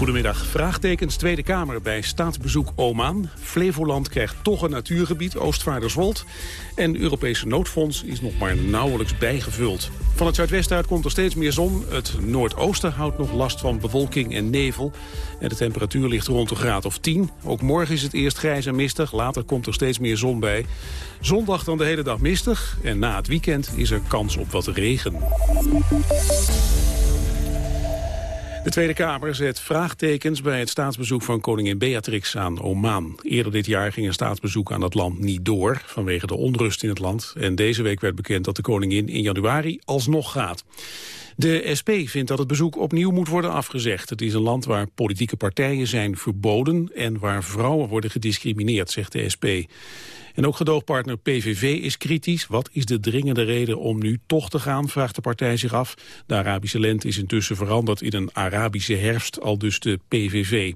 Goedemiddag. Vraagtekens Tweede Kamer bij staatsbezoek Oman. Flevoland krijgt toch een natuurgebied, Oostvaarderswold. En Europese noodfonds is nog maar nauwelijks bijgevuld. Van het zuidwesten uit komt er steeds meer zon. Het noordoosten houdt nog last van bewolking en nevel. En de temperatuur ligt rond een graad of 10. Ook morgen is het eerst grijs en mistig. Later komt er steeds meer zon bij. Zondag dan de hele dag mistig. En na het weekend is er kans op wat regen. De Tweede Kamer zet vraagtekens bij het staatsbezoek van koningin Beatrix aan Oman. Eerder dit jaar ging een staatsbezoek aan dat land niet door vanwege de onrust in het land. En deze week werd bekend dat de koningin in januari alsnog gaat. De SP vindt dat het bezoek opnieuw moet worden afgezegd. Het is een land waar politieke partijen zijn verboden en waar vrouwen worden gediscrimineerd, zegt de SP. En ook gedoogpartner PVV is kritisch. Wat is de dringende reden om nu toch te gaan, vraagt de partij zich af. De Arabische lente is intussen veranderd in een Arabische herfst, al dus de PVV.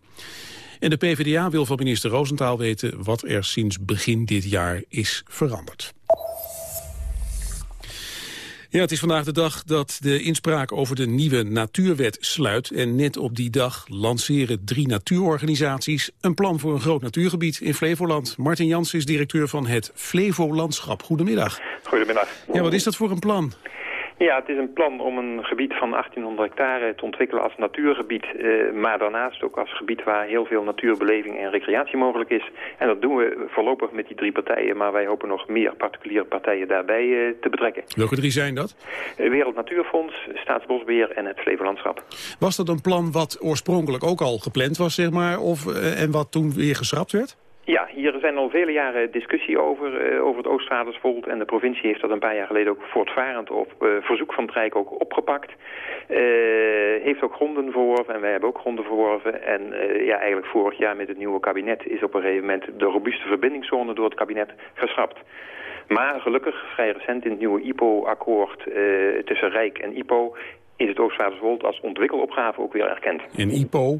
En de PvdA wil van minister Roosentaal weten wat er sinds begin dit jaar is veranderd. Ja, het is vandaag de dag dat de inspraak over de nieuwe natuurwet sluit. En net op die dag lanceren drie natuurorganisaties... een plan voor een groot natuurgebied in Flevoland. Martin Jans is directeur van het Flevolandschap. Goedemiddag. Goedemiddag. Ja, wat is dat voor een plan? Ja, het is een plan om een gebied van 1800 hectare te ontwikkelen als natuurgebied. Eh, maar daarnaast ook als gebied waar heel veel natuurbeleving en recreatie mogelijk is. En dat doen we voorlopig met die drie partijen. Maar wij hopen nog meer particuliere partijen daarbij uh, te betrekken. Welke drie zijn dat? Uh, Wereld Natuurfonds, Staatsbosbeheer en het Flevolandschap. Was dat een plan wat oorspronkelijk ook al gepland was, zeg maar? Of, en wat toen weer geschrapt werd? Ja, hier zijn al vele jaren discussie over, uh, over het Oostvaardersvold. En de provincie heeft dat een paar jaar geleden ook voortvarend op uh, verzoek van het Rijk ook opgepakt. Uh, heeft ook gronden verworven en wij hebben ook gronden verworven. En ja, eigenlijk vorig jaar met het nieuwe kabinet is op een gegeven moment de robuuste verbindingszone door het kabinet geschrapt. Maar gelukkig, vrij recent in het nieuwe IPO-akkoord tussen Rijk en IPO is het Oostvaarderswold als ontwikkelopgave ook weer erkend. En IPO?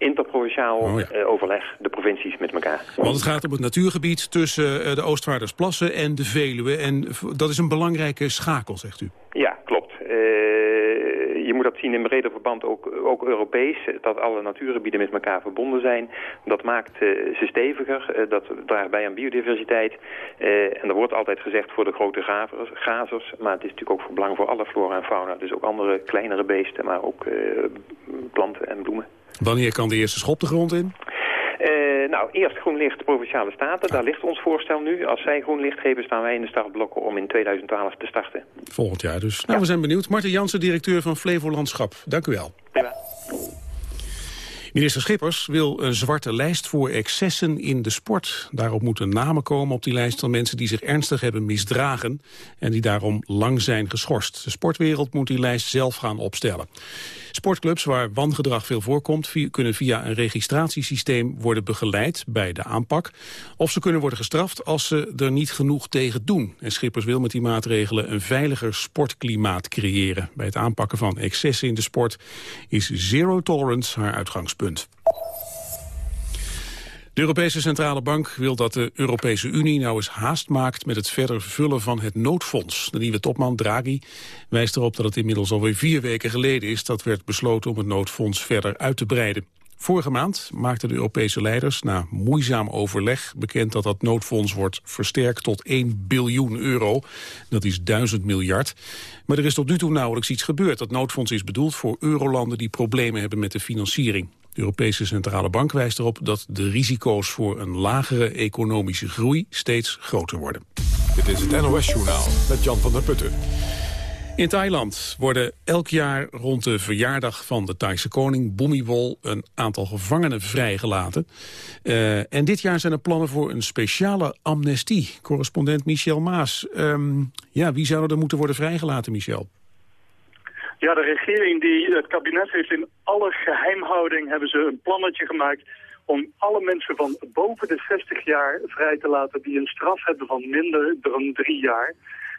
Interprovinciaal oh, ja. uh, overleg, de provincies met elkaar. Want het gaat om het natuurgebied tussen uh, de Oostvaardersplassen en de Veluwe. En dat is een belangrijke schakel, zegt u. Ja, klopt. Uh, je moet dat zien in breder verband ook, ook Europees, dat alle natuurgebieden met elkaar verbonden zijn. Dat maakt ze steviger, dat draagt bij aan biodiversiteit. en er wordt altijd gezegd voor de grote grazers, maar het is natuurlijk ook voor belang voor alle flora en fauna. Dus ook andere kleinere beesten, maar ook planten en bloemen. Wanneer kan de eerste schop de grond in? Uh, nou, eerst groen licht de Provinciale Staten. Daar ligt ons voorstel nu. Als zij groen licht geven, staan wij in de startblokken om in 2012 te starten. Volgend jaar dus. Nou, ja. we zijn benieuwd. Martin Jansen, directeur van Flevolandschap. Dank u wel. Ja. Minister Schippers wil een zwarte lijst voor excessen in de sport. Daarop moeten namen komen op die lijst van mensen die zich ernstig hebben misdragen... en die daarom lang zijn geschorst. De sportwereld moet die lijst zelf gaan opstellen. Sportclubs waar wangedrag veel voorkomt... kunnen via een registratiesysteem worden begeleid bij de aanpak. Of ze kunnen worden gestraft als ze er niet genoeg tegen doen. En Schippers wil met die maatregelen een veiliger sportklimaat creëren. Bij het aanpakken van excessen in de sport is zero tolerance haar uitgangspunt. De Europese Centrale Bank wil dat de Europese Unie nou eens haast maakt met het verder vullen van het noodfonds. De nieuwe topman Draghi wijst erop dat het inmiddels alweer vier weken geleden is dat werd besloten om het noodfonds verder uit te breiden. Vorige maand maakten de Europese leiders na moeizaam overleg bekend dat dat noodfonds wordt versterkt tot 1 biljoen euro. Dat is 1000 miljard. Maar er is tot nu toe nauwelijks iets gebeurd. Dat noodfonds is bedoeld voor eurolanden die problemen hebben met de financiering. De Europese Centrale Bank wijst erop dat de risico's voor een lagere economische groei steeds groter worden. Dit is het NOS Journaal met Jan van der Putten. In Thailand worden elk jaar rond de verjaardag van de Thaise koning Bhumibol een aantal gevangenen vrijgelaten. Uh, en dit jaar zijn er plannen voor een speciale amnestie. Correspondent Michel Maas. Um, ja, wie zou er moeten worden vrijgelaten, Michel? Ja, de regering, die, het kabinet heeft in alle geheimhouding hebben ze een plannetje gemaakt om alle mensen van boven de 60 jaar vrij te laten die een straf hebben van minder dan drie jaar.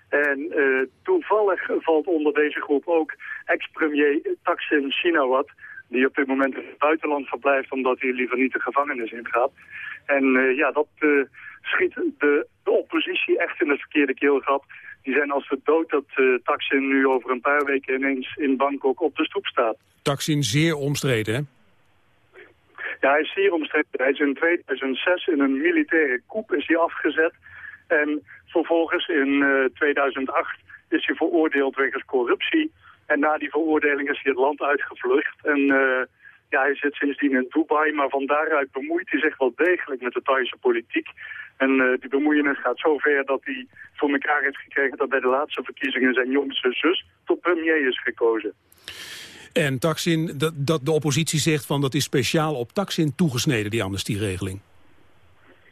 En uh, toevallig valt onder deze groep ook ex-premier Thaksin Shinawat, die op dit moment in het buitenland verblijft omdat hij liever niet de gevangenis ingaat. En ja, dat schiet de, de, oppositie echt in het verkeerde keelgat. Die zijn als de dood dat uh, Taksin nu over een paar weken ineens in Bangkok op de stoep staat. Taksin zeer omstreden, hè? Ja, hij is zeer omstreden. Hij is in 2006 in een militaire coup is hij afgezet. En vervolgens in 2008 is hij veroordeeld wegens corruptie. En na die veroordeling is hij het land uitgevlucht. En uh, ja, hij zit sindsdien in Dubai, maar van daaruit bemoeit hij zich wel degelijk met de Thaise politiek. En uh, die bemoeienis gaat zo ver dat hij voor elkaar heeft gekregen dat bij de laatste verkiezingen zijn jongste zus tot premier is gekozen. En Taksin, dat, dat de oppositie zegt van dat is speciaal op Taksin toegesneden, die amnestieregeling.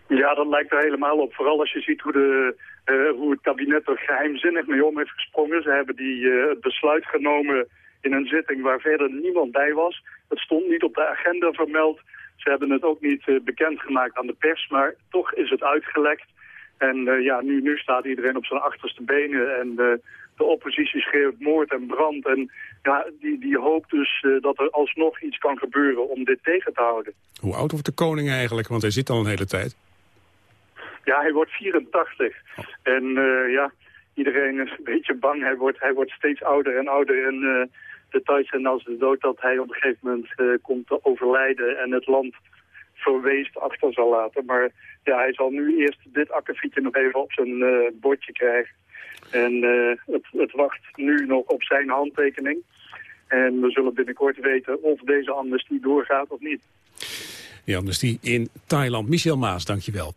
Ja, dat lijkt er helemaal op. Vooral als je ziet hoe, de, uh, hoe het kabinet er geheimzinnig mee om heeft gesprongen. Ze hebben die, uh, het besluit genomen in een zitting waar verder niemand bij was. Het stond niet op de agenda vermeld. Ze hebben het ook niet uh, bekendgemaakt aan de pers, maar toch is het uitgelekt. En ja, nu, nu staat iedereen op zijn achterste benen en de oppositie schreeuwt moord en brand. En ja, die, die hoopt dus dat er alsnog iets kan gebeuren om dit tegen te houden. Hoe oud wordt de koning eigenlijk? Want hij zit al een hele tijd. Ja, hij wordt 84. En uh, ja, iedereen is een beetje bang. Hij wordt, hij wordt steeds ouder en ouder. En uh, de Thaisen zijn als de dood dat hij op een gegeven moment uh, komt te overlijden en het land verweest achter zal laten. Maar ja, hij zal nu eerst dit akkefietje nog even op zijn bordje krijgen. En het, het wacht nu nog op zijn handtekening. En we zullen binnenkort weten of deze amnestie doorgaat of niet. Die amnestie in Thailand. Michel Maas, dankjewel.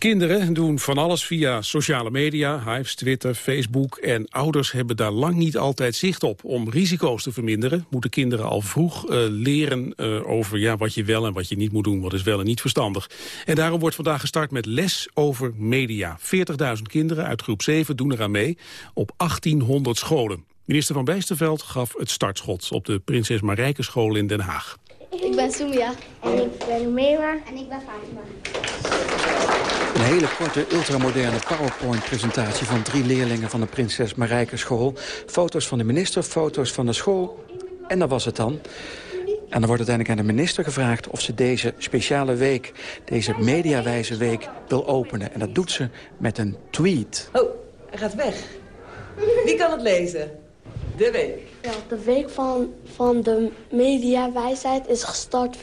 Kinderen doen van alles via sociale media, Hives, Twitter, Facebook... en ouders hebben daar lang niet altijd zicht op. Om risico's te verminderen moeten kinderen al vroeg uh, leren uh, over ja, wat je wel en wat je niet moet doen. Wat is wel en niet verstandig. En daarom wordt vandaag gestart met les over media. 40.000 kinderen uit groep 7 doen eraan mee op 1800 scholen. Minister van Bijsterveld gaf het startschot op de Prinses Marijke School in Den Haag. Ik ben Sumia. En ik ben Meema. En ik ben Fatima. Een hele korte, ultramoderne PowerPoint-presentatie van drie leerlingen van de Prinses Marijke School. Foto's van de minister, foto's van de school. En dat was het dan. En dan wordt uiteindelijk aan de minister gevraagd of ze deze speciale week, deze mediawijze week, wil openen. En dat doet ze met een tweet. Oh, hij gaat weg. Wie kan het lezen? De week. Ja, de week van, van de mediawijsheid is gestart. 40.000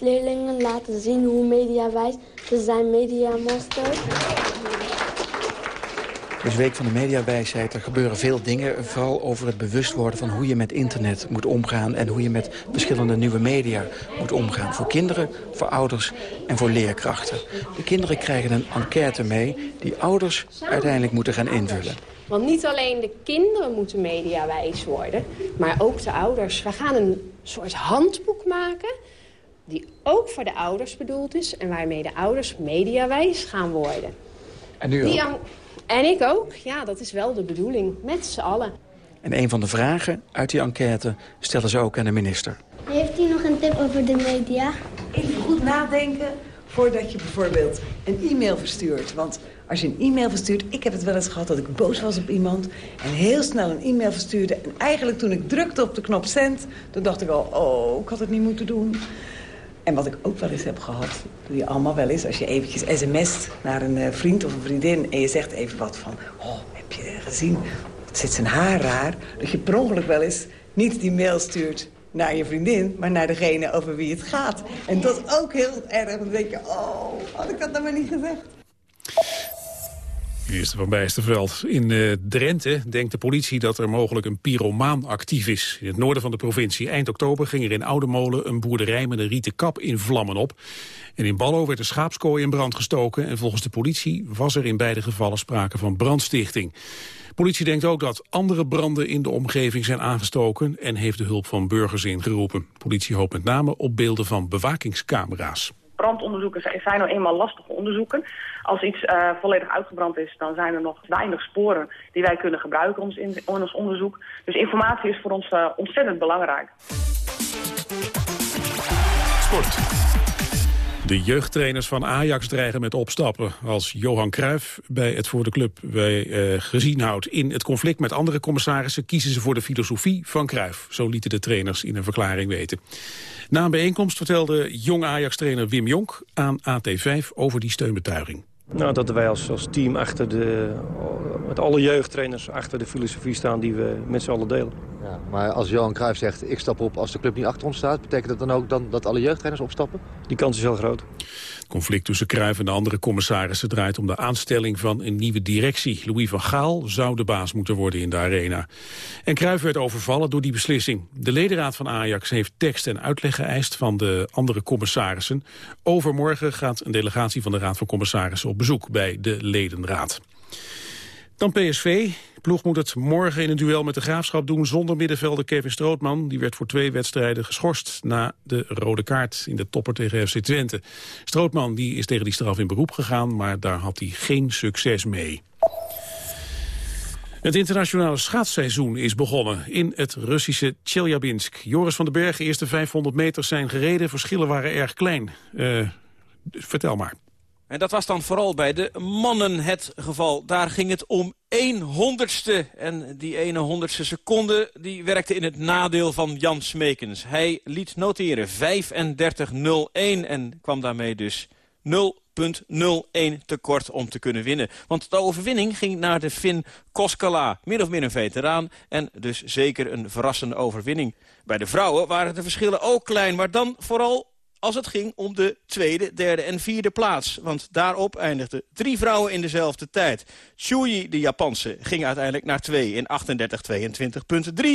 leerlingen laten zien hoe mediawijs ze zijn mediamaster. Dus Week van de Mediawijsheid, er gebeuren veel dingen. Vooral over het bewust worden van hoe je met internet moet omgaan... en hoe je met verschillende nieuwe media moet omgaan. Voor kinderen, voor ouders en voor leerkrachten. De kinderen krijgen een enquête mee die ouders uiteindelijk moeten gaan invullen. Want niet alleen de kinderen moeten mediawijs worden, maar ook de ouders. We gaan een soort handboek maken die ook voor de ouders bedoeld is... en waarmee de ouders mediawijs gaan worden. En u ook? En ik ook. Ja, dat is wel de bedoeling. Met z'n allen. En een van de vragen uit die enquête stellen ze ook aan de minister. Heeft u nog een tip over de media? Even goed nadenken voordat je bijvoorbeeld een e-mail verstuurt. Want als je een e-mail verstuurt... Ik heb het wel eens gehad dat ik boos was op iemand... en heel snel een e-mail verstuurde. En eigenlijk toen ik drukte op de knop send... toen dacht ik al, oh, ik had het niet moeten doen. En wat ik ook wel eens heb gehad, doe je allemaal wel eens... als je eventjes sms't naar een eh, vriend of een vriendin... en je zegt even wat van... oh, heb je gezien, het zit zijn haar raar... dat je per ongeluk wel eens niet die mail stuurt naar je vriendin... maar naar degene over wie het gaat. En dat is ook heel erg. Dan denk je, oh, had ik dat nou maar niet gezegd. Minister van Bijsterveld. In uh, Drenthe denkt de politie dat er mogelijk een pyromaan actief is. In het noorden van de provincie. Eind oktober ging er in Oude Molen een boerderij met een rieten kap in vlammen op. En in Ballo werd een schaapskooi in brand gestoken. En volgens de politie was er in beide gevallen sprake van brandstichting. Politie denkt ook dat andere branden in de omgeving zijn aangestoken... en heeft de hulp van burgers ingeroepen. Politie hoopt met name op beelden van bewakingscamera's brandonderzoeken zijn nou eenmaal lastige onderzoeken. Als iets uh, volledig uitgebrand is, dan zijn er nog weinig sporen die wij kunnen gebruiken ons in, ons onderzoek. Dus informatie is voor ons uh, ontzettend belangrijk. Sport. De jeugdtrainers van Ajax dreigen met opstappen als Johan Cruijff bij het voor de club bij, uh, gezien houdt. In het conflict met andere commissarissen kiezen ze voor de filosofie van Cruijff. Zo lieten de trainers in een verklaring weten. Na een bijeenkomst vertelde jong Ajax-trainer Wim Jonk aan AT5 over die steunbetuiging. Nou, dat wij als, als team achter de, met alle jeugdtrainers achter de filosofie staan die we met z'n allen delen. Ja, maar als Johan Cruijff zegt, ik stap op als de club niet achter ons staat... betekent dat dan ook dan dat alle jeugdtrainers opstappen? Die kans is heel groot. Het conflict tussen Cruijff en de andere commissarissen draait om de aanstelling van een nieuwe directie. Louis van Gaal zou de baas moeten worden in de arena. En Cruijff werd overvallen door die beslissing. De ledenraad van Ajax heeft tekst en uitleg geëist van de andere commissarissen. Overmorgen gaat een delegatie van de Raad van Commissarissen op bezoek bij de ledenraad. Dan PSV. Ploeg moet het morgen in een duel met de Graafschap doen zonder middenvelder Kevin Strootman. Die werd voor twee wedstrijden geschorst na de rode kaart in de topper tegen FC Twente. Strootman die is tegen die straf in beroep gegaan, maar daar had hij geen succes mee. Het internationale schaatsseizoen is begonnen in het Russische Chelyabinsk. Joris van den Berg, eerste 500 meter zijn gereden. Verschillen waren erg klein. Uh, vertel maar. En dat was dan vooral bij de mannen het geval. Daar ging het om 1 honderdste. En die ene honderdste seconde die werkte in het nadeel van Jan Smekens. Hij liet noteren 35-01 en kwam daarmee dus 0.01 tekort om te kunnen winnen. Want de overwinning ging naar de Finn Koskala. Min of meer een veteraan en dus zeker een verrassende overwinning. Bij de vrouwen waren de verschillen ook klein, maar dan vooral als het ging om de tweede, derde en vierde plaats. Want daarop eindigden drie vrouwen in dezelfde tijd. Shuyi, de Japanse, ging uiteindelijk naar 2 in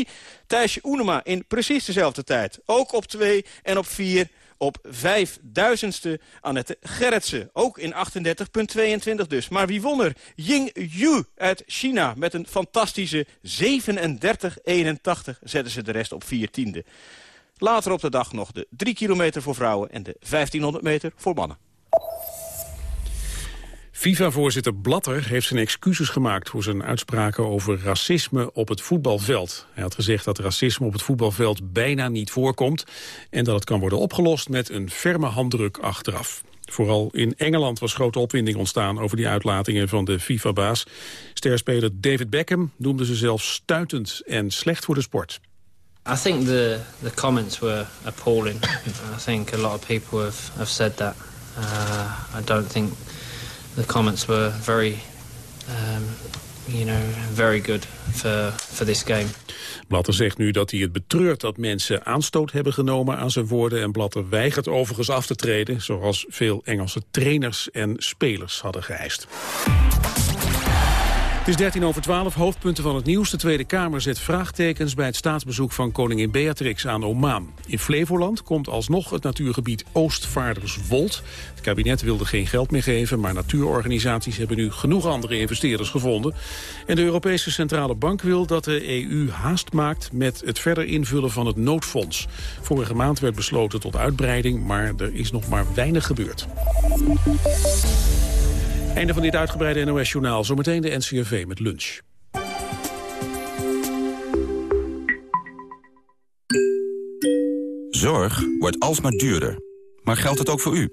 38-22.3. Thijsje Oenema in precies dezelfde tijd. Ook op 2 en op 4 op vijfduizendste Annette Gerritsen. Ook in 38,22 dus. Maar wie won er? Ying Yu uit China met een fantastische 37,81 zetten ze de rest op vier tiende. Later op de dag nog de 3 kilometer voor vrouwen en de 1500 meter voor mannen. FIFA-voorzitter Blatter heeft zijn excuses gemaakt voor zijn uitspraken over racisme op het voetbalveld. Hij had gezegd dat racisme op het voetbalveld bijna niet voorkomt en dat het kan worden opgelost met een ferme handdruk achteraf. Vooral in Engeland was grote opwinding ontstaan over die uitlatingen van de FIFA-baas. Sterspeler David Beckham noemde ze zelfs stuitend en slecht voor de sport. I think the the comments were appalling. I think a lot of people have, have said that. Uh, I don't think the comments were very, um, you know, very good for for this game. Blatter zegt nu dat hij het betreurt dat mensen aanstoot hebben genomen aan zijn woorden. En Blatter weigert overigens af te treden, zoals veel Engelse trainers en spelers hadden geëist. Is 13 over 12, hoofdpunten van het nieuws. De Tweede Kamer zet vraagtekens bij het staatsbezoek van koningin Beatrix aan Oman. In Flevoland komt alsnog het natuurgebied Oostvaarderswold. Het kabinet wilde geen geld meer geven, maar natuurorganisaties hebben nu genoeg andere investeerders gevonden. En de Europese Centrale Bank wil dat de EU haast maakt met het verder invullen van het noodfonds. Vorige maand werd besloten tot uitbreiding, maar er is nog maar weinig gebeurd. Einde van dit uitgebreide NOS-journaal. Zometeen de NCRV met lunch. Zorg wordt alsmaar duurder. Maar geldt het ook voor u?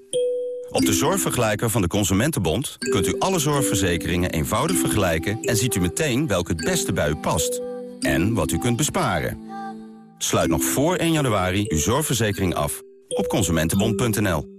Op de zorgvergelijker van de Consumentenbond kunt u alle zorgverzekeringen eenvoudig vergelijken... en ziet u meteen welke het beste bij u past. En wat u kunt besparen. Sluit nog voor 1 januari uw zorgverzekering af op consumentenbond.nl.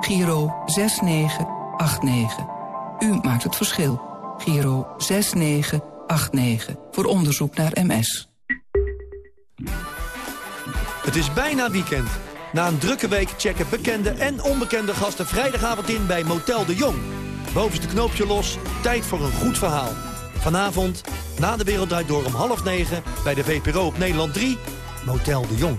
Giro 6989. U maakt het verschil. Giro 6989. Voor onderzoek naar MS. Het is bijna weekend. Na een drukke week checken bekende en onbekende gasten vrijdagavond in bij Motel de Jong. Bovenste knoopje los, tijd voor een goed verhaal. Vanavond, na de Wereld Draait Door om half negen... bij de VPRO op Nederland 3, Motel de Jong.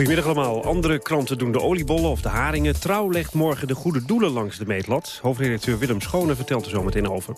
Goedemiddag allemaal. Andere kranten doen de oliebollen of de haringen. Trouw legt morgen de goede doelen langs de meetlat. Hoofdredacteur Willem Schone vertelt er zo meteen over.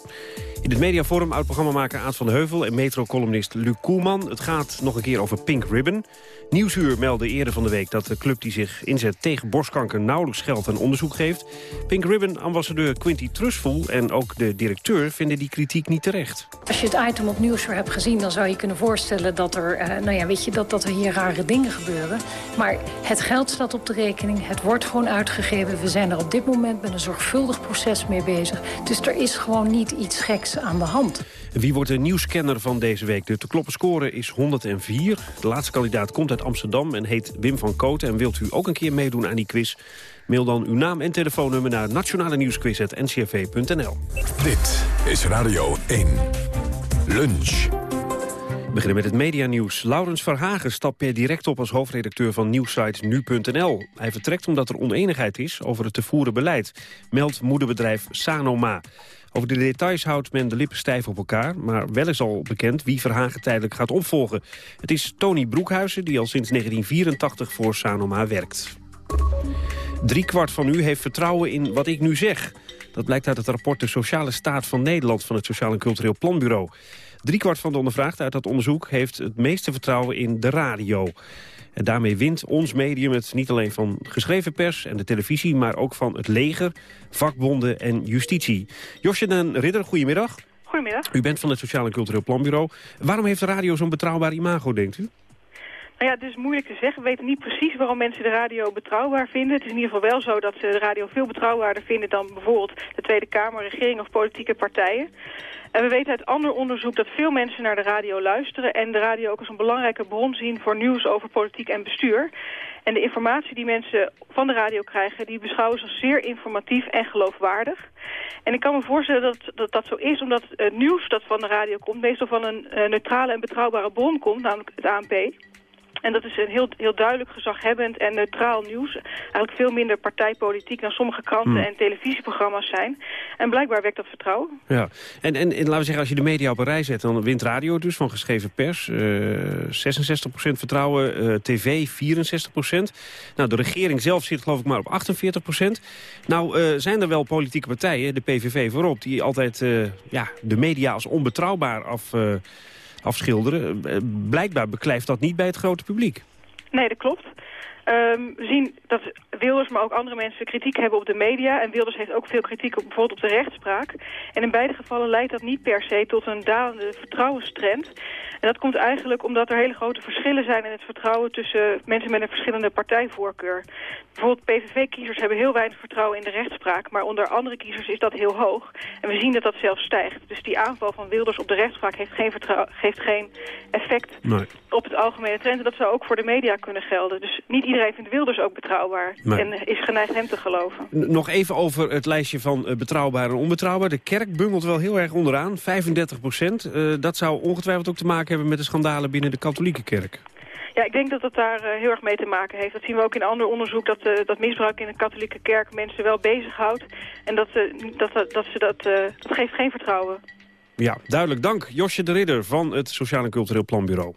In het mediaforum oud-programmamaker Aad van de Heuvel... en metro-columnist Luc Koelman. Het gaat nog een keer over Pink Ribbon. Nieuwsuur meldde eerder van de week dat de club die zich inzet tegen borstkanker... nauwelijks geld aan onderzoek geeft. Pink Ribbon-ambassadeur Quinty Trustful en ook de directeur... vinden die kritiek niet terecht. Als je het item op Nieuwsuur hebt gezien... dan zou je kunnen voorstellen dat er, uh, nou ja, weet je, dat, dat er hier rare dingen gebeuren. Maar het geld staat op de rekening. Het wordt gewoon uitgegeven. We zijn er op dit moment met een zorgvuldig proces mee bezig. Dus er is gewoon niet iets geks aan de hand. Wie wordt de nieuwscanner van deze week? De te kloppen score is 104. De laatste kandidaat komt uit Amsterdam en heet Wim van Kooten. En wilt u ook een keer meedoen aan die quiz? Mail dan uw naam en telefoonnummer naar nationale nieuwsquiz.ncrv.nl. Dit is Radio 1. Lunch. We beginnen met het medianieuws. Laurens Verhagen stapt per direct op als hoofdredacteur van nieuwsite nu.nl. Hij vertrekt omdat er oneenigheid is over het te voeren beleid, meldt moederbedrijf Sanoma. Over de details houdt men de lippen stijf op elkaar... maar wel is al bekend wie Verhagen tijdelijk gaat opvolgen. Het is Tony Broekhuizen, die al sinds 1984 voor Sanoma werkt. Driekwart van u heeft vertrouwen in wat ik nu zeg. Dat blijkt uit het rapport De Sociale Staat van Nederland... van het Sociaal en Cultureel Planbureau. Driekwart van de ondervraagden uit dat onderzoek heeft het meeste vertrouwen in de radio. En daarmee wint ons medium het niet alleen van geschreven pers en de televisie... maar ook van het leger, vakbonden en justitie. Josje den Ridder, goedemiddag. Goedemiddag. U bent van het Sociaal en Cultureel Planbureau. Waarom heeft de radio zo'n betrouwbaar imago, denkt u? Nou ja, het is moeilijk te zeggen. We weten niet precies waarom mensen de radio betrouwbaar vinden. Het is in ieder geval wel zo dat ze de radio veel betrouwbaarder vinden... dan bijvoorbeeld de Tweede Kamer, regering of politieke partijen. En we weten uit ander onderzoek dat veel mensen naar de radio luisteren... en de radio ook als een belangrijke bron zien voor nieuws over politiek en bestuur. En de informatie die mensen van de radio krijgen... die beschouwen ze als zeer informatief en geloofwaardig. En ik kan me voorstellen dat dat, dat zo is... omdat het nieuws dat van de radio komt... meestal van een uh, neutrale en betrouwbare bron komt, namelijk het ANP... En dat is een heel, heel duidelijk gezaghebbend en neutraal nieuws. Eigenlijk veel minder partijpolitiek dan sommige kranten en televisieprogramma's zijn. En blijkbaar wekt dat vertrouwen. Ja, en, en, en laten we zeggen, als je de media op een rij zet... dan wint radio dus van geschreven pers. Uh, 66% vertrouwen, uh, tv 64%. Nou, de regering zelf zit geloof ik maar op 48%. Nou, uh, zijn er wel politieke partijen, de PVV voorop... die altijd ja, de media als onbetrouwbaar af afschilderen. Eh, blijkbaar beklijft dat niet bij het grote publiek. Nee, dat klopt. Um, we zien dat Wilders, maar ook andere mensen kritiek hebben op de media. En Wilders heeft ook veel kritiek op, bijvoorbeeld op de rechtspraak. En in beide gevallen leidt dat niet per se tot een dalende vertrouwenstrend. En dat komt eigenlijk omdat er hele grote verschillen zijn in het vertrouwen tussen mensen met een verschillende partijvoorkeur. Bijvoorbeeld PVV-kiezers hebben heel weinig vertrouwen in de rechtspraak, maar onder andere kiezers is dat heel hoog. En we zien dat dat zelfs stijgt. Dus die aanval van Wilders op de rechtspraak heeft geen, geeft geen effect nee. op het algemene trend. En dat zou ook voor de media kunnen gelden. Dus niet iedereen vindt Wilders ook betrouwbaar en is geneigd hem te geloven. Nog even over het lijstje van uh, betrouwbaar en onbetrouwbaar. De kerk bungelt wel heel erg onderaan, 35 procent. Uh, dat zou ongetwijfeld ook te maken hebben met de schandalen binnen de katholieke kerk. Ja, ik denk dat het daar uh, heel erg mee te maken heeft. Dat zien we ook in ander onderzoek, dat, uh, dat misbruik in de katholieke kerk mensen wel bezighoudt. En dat, uh, dat, dat, ze dat, dat geeft geen vertrouwen. Ja, duidelijk. Dank Josje de Ridder van het Sociaal en Cultureel Planbureau.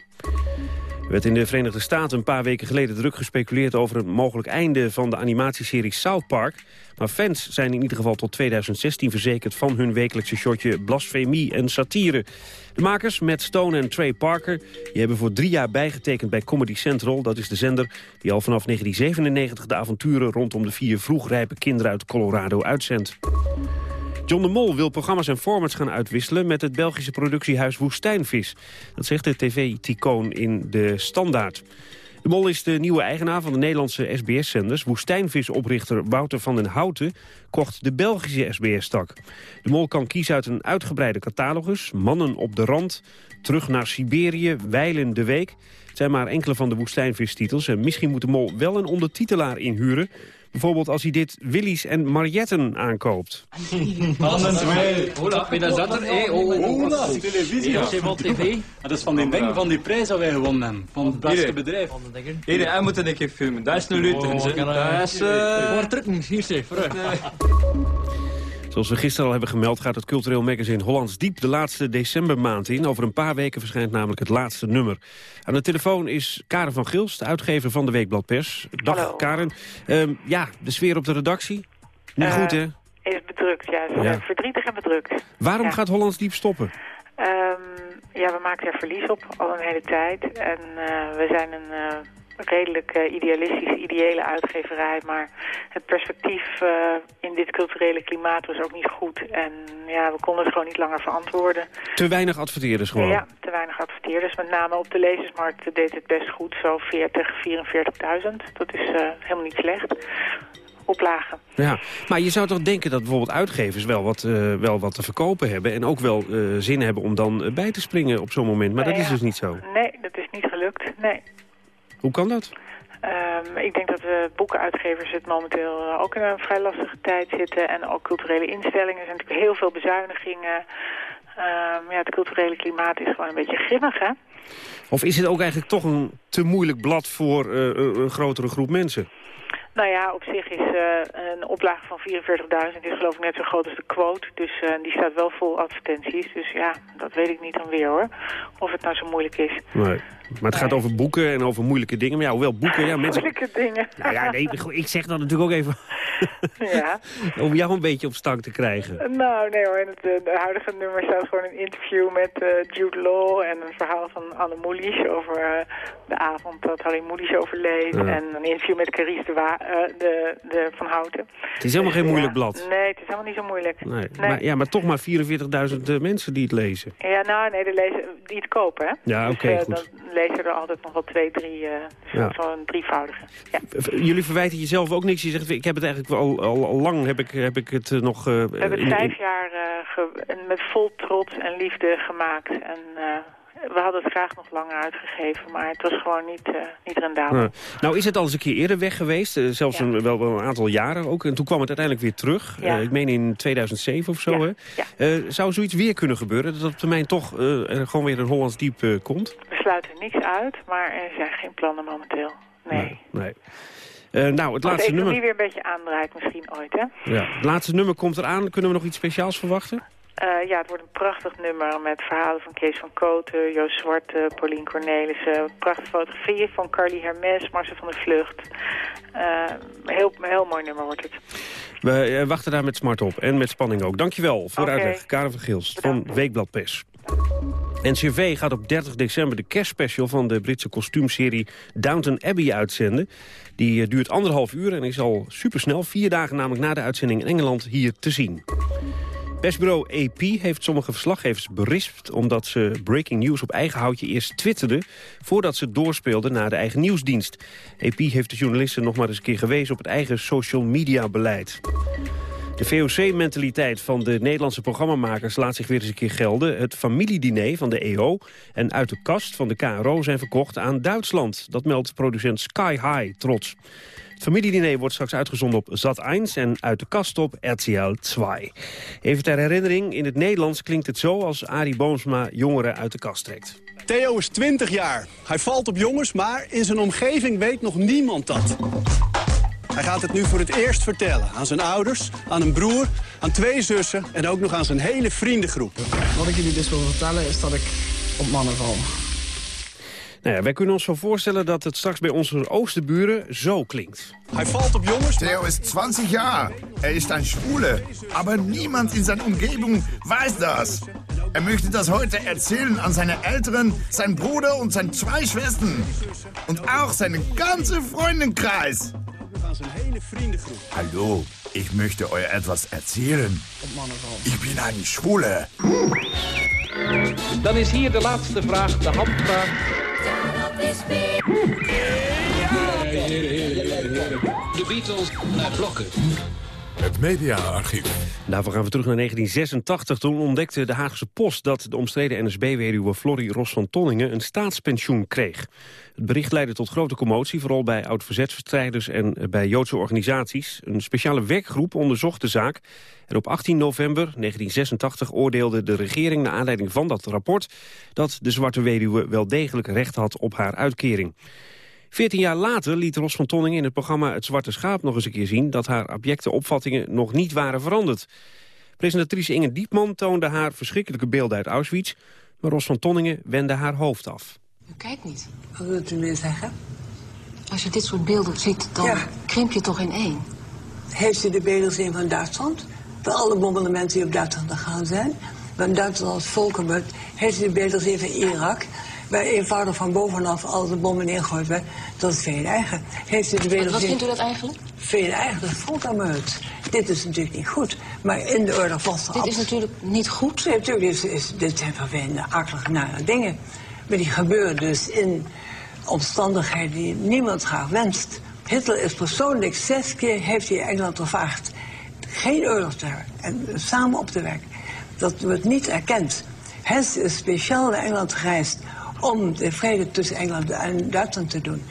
Er werd in de Verenigde Staten een paar weken geleden druk gespeculeerd over een mogelijk einde van de animatieserie South Park. Maar fans zijn in ieder geval tot 2016 verzekerd van hun wekelijkse shotje blasfemie en satire. De makers, Matt Stone en Trey Parker, die hebben voor drie jaar bijgetekend bij Comedy Central. Dat is de zender die al vanaf 1997 de avonturen rondom de vier vroegrijpe kinderen uit Colorado uitzendt. John de Mol wil programma's en formats gaan uitwisselen met het Belgische productiehuis Woestijnvis. Dat zegt de tv-ticoon in de Standaard. De Mol is de nieuwe eigenaar van de Nederlandse SBS-zenders. Woestijnvisoprichter Wouter van den Houten kocht de Belgische SBS-tak. De Mol kan kiezen uit een uitgebreide catalogus, Mannen op de Rand, Terug naar Siberië, Weilen de Week. Het zijn maar enkele van de woestijnvistitels en misschien moet de Mol wel een ondertitelaar inhuren... Bijvoorbeeld als hij dit Willys en Marietten aankoopt. Hola, ben je dat er? Oh. televisie. Tv. Dat is van die ding van die prijs dat wij gewonnen hebben. Van het beste bedrijf. Hier, hij moet een keer filmen. Dat is een. Oh, kan Dat is... eh, Voor drukken, hier zeg, vooruit. Zoals we gisteren al hebben gemeld gaat het cultureel magazine Hollands Diep de laatste decembermaand in. Over een paar weken verschijnt namelijk het laatste nummer. Aan de telefoon is Karen van Gils, de uitgever van de Weekblad Pers. Dag Karen. Ehm, ja, de sfeer op de redactie? Niet Eh, goed hè? Is bedrukt, ja. Verdrietig en bedrukt. Waarom ja. gaat Hollands Diep stoppen? Ehm, ja, we maken er verlies op al een hele tijd. En eh, we zijn een eh, redelijk eh, idealistische, ideële uitgeverij. Maar het perspectief eh, in dit culturele klimaat was ook niet goed. En ja, we konden het gewoon niet langer verantwoorden. Te weinig adverteerders gewoon. Ja, te weinig adverteerders. Met name op de lezersmarkt deed het best goed. Zo 40, 44.000. Dat is eh, helemaal niet slecht. Oplagen. Ja, maar je zou toch denken dat bijvoorbeeld uitgevers wel wat, wel wat te verkopen hebben... en ook wel zin hebben om dan bij te springen op zo'n moment. Maar dat is dus niet zo. Nee, dat is niet gelukt. Nee. Hoe kan dat? Ehm, ik denk dat de boekenuitgevers het momenteel eh, ook in een vrij lastige tijd zitten. En ook culturele instellingen. Er zijn natuurlijk heel veel bezuinigingen. Ehm, ja, het culturele klimaat is gewoon een beetje grimmig, hè? Of is het ook eigenlijk toch een te moeilijk blad voor eh, een een grotere groep mensen? Nou ja, op zich is eh, een oplage van 44.000 is geloof ik net zo groot als de quote. Dus eh, die staat wel vol advertenties. Dus ja, dat weet ik niet dan weer hoor. Of het nou zo moeilijk is. Nee. Maar het gaat over boeken en over moeilijke dingen. Maar ja, hoewel boeken, ja, mensen... Moeilijke dingen. Nou ja, nee, ik zeg dat natuurlijk ook even ja. om jou een beetje op stank te krijgen. Nou, nee hoor. In het eh, de huidige nummer staat gewoon een interview met eh, Jude Law... en een verhaal van Anne Moelisch over eh, de avond dat Harry Moelisch overleed... Ja. en een interview met Carice de, Wa eh, de, de Van Houten. Het is helemaal geen moeilijk ja, blad. Nee, het is helemaal niet zo moeilijk. Nee. Nee. Maar, ja, maar toch maar 44.000 mensen die het lezen. Ja, nou, nee, de lezer, die het kopen, hè? Ja, Dus, oké, eh, goed. Lezen er altijd nog wel twee, drie, eh Ja. zo'n drievoudige. Ja. Jullie verwijten jezelf ook niks. Je zegt, ik heb het eigenlijk al, al, al lang heb ik, heb ik het eh, nog... eh, We hebben in- vijf jaar met vol trots en liefde gemaakt. En we hadden het graag nog langer uitgegeven, maar het was gewoon niet, eh, niet rendabel. Nou is het al eens een keer eerder weg geweest, eh, zelfs een, wel, wel een aantal jaren ook. En toen kwam het uiteindelijk weer terug. Ja. Eh, ik meen in 2007 of zo. Ja, Hè? zou zoiets weer kunnen gebeuren? Dat op termijn toch gewoon weer een Hollands diep komt? We sluiten niks uit, maar er zijn geen plannen momenteel. Nee. Nee. Nou, het laatste economie nummer, weer een beetje aandraait misschien ooit, hè? ja, het laatste nummer komt eraan. Kunnen we nog iets speciaals verwachten? Eh, ja, het wordt een prachtig nummer met verhalen van Kees van Koten, Joost Zwarte, Paulien Cornelissen. Prachtige fotografieën van Carly Hermes, Marcel van der Vlucht. Eh, heel, heel mooi nummer wordt het. We eh, wachten daar met smart op en met spanning ook. Dankjewel voor de uitleg. Karen van Gils van Weekblad Pers. NCV gaat op 30 december de kerstspecial van de Britse kostuumserie Downton Abbey uitzenden. Die duurt anderhalf uur en is al supersnel, vier dagen namelijk na de uitzending in Engeland hier te zien. Persbureau AP heeft sommige verslaggevers berispt... omdat ze breaking news op eigen houtje eerst twitterden... voordat ze doorspeelden naar de eigen nieuwsdienst. AP heeft de journalisten nog maar eens een keer gewezen... op het eigen social media beleid. De VOC-mentaliteit van de Nederlandse programmamakers laat zich weer eens een keer gelden. Het familiediner van de EO en Uit de Kast van de KRO zijn verkocht aan Duitsland. Dat meldt producent Sky High trots. Het familiediner wordt straks uitgezonden op Zat 1 en Uit de Kast op RTL 2. Even ter herinnering, in het Nederlands klinkt het zo als Arie Boomsma jongeren uit de kast trekt. Theo is 20 jaar. Hij valt op jongens, maar in zijn omgeving weet nog niemand dat. Hij gaat het nu voor het eerst vertellen aan zijn ouders, aan een broer, aan twee zussen en ook nog aan zijn hele vriendengroep. Wat ik jullie dus wil vertellen is dat ik op mannen val. Nou ja, wij kunnen ons zo voorstellen dat het straks bij onze oosterburen zo klinkt. Hij valt op jongens. Theo ist 20 Jahre. Er ist ein Schwule. Aber niemand in seiner Umgebung weiß das. Er möchte das heute erzählen an seine Eltern, sein Bruder und seine zwei Schwestern. Und auch seinen ganzen Freundenkreis. Aan zijn hele vriendengroep. Hallo, ich möchte euch etwas erzählen. Ich bin ein Schwule. Dan is hier de laatste vraag, de handvraag. De Beatles naar blokken. Het mediaarchief. Daarvoor gaan we terug naar 1986. Toen ontdekte de Haagse Post dat de omstreden NSB-weduwe Florrie Ros van Tonningen een staatspensioen kreeg. Het bericht leidde tot grote commotie, vooral bij oud-verzetstrijders en bij Joodse organisaties. Een speciale werkgroep onderzocht de zaak. En op 18 november 1986 oordeelde de regering naar aanleiding van dat rapport... dat de zwarte weduwe wel degelijk recht had op haar uitkering. Veertien jaar later liet Ros van Tonningen in het programma Het Zwarte Schaap nog eens een keer zien dat haar objecte opvattingen nog niet waren veranderd. Presentatrice Inge Diepman toonde haar verschrikkelijke beelden uit Auschwitz, maar Ros van Tonningen wendde haar hoofd af. U kijkt niet. Wat wilt u meer zeggen? Als je dit soort beelden ziet, dan krimp je toch in één. Heeft u de beelden gezien van Duitsland? Van alle bombardementen die op Duitsland gegaan zijn? Van Duitsland als volkenbuurt. Heeft u de beelden gezien van Irak? Waar eenvoudig van bovenaf al de bommen neergooid werd. Dat is veel eigen. Heeft u de beelden Wat vindt u dat eigenlijk? Veel eigen, dat is volkenbuurt. Dit is natuurlijk niet goed. Maar in de oorlog was Dit is natuurlijk niet goed. Nee, natuurlijk, is, is, dit zijn vervelende, akelige, nare dingen. Maar die gebeuren dus in omstandigheden die niemand graag wenst. Hitler is persoonlijk zes keer heeft hij Engeland gevraagd. Geen oorlog te hebben en samen op te werken. Dat wordt niet erkend. Hess is speciaal naar Engeland gereisd om de vrede tussen Engeland en Duitsland te doen.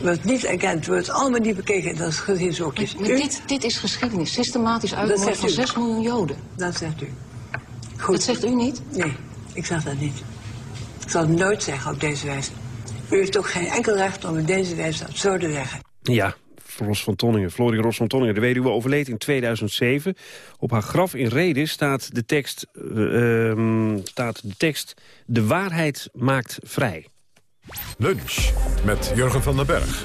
Wordt niet erkend, wordt allemaal niet bekeken. Dat is geschiedenisokjes. Maar dit, dit is geschiedenis. Systematisch Dat zegt van u. 6 miljoen Joden. Dat zegt u. Goed. Dat zegt u niet? Nee, ik zeg dat niet. Ik zal het nooit zeggen op deze wijze. U heeft ook geen enkel recht om op deze wijze absurd te zeggen. Ja, Ros van Tonningen, Florie Ros van Tonningen. De weduwe overleed in 2007. Op haar graf in Reden staat de tekst, eh, ehm, staat de tekst... De waarheid maakt vrij. Lunch met Jurgen van den Berg.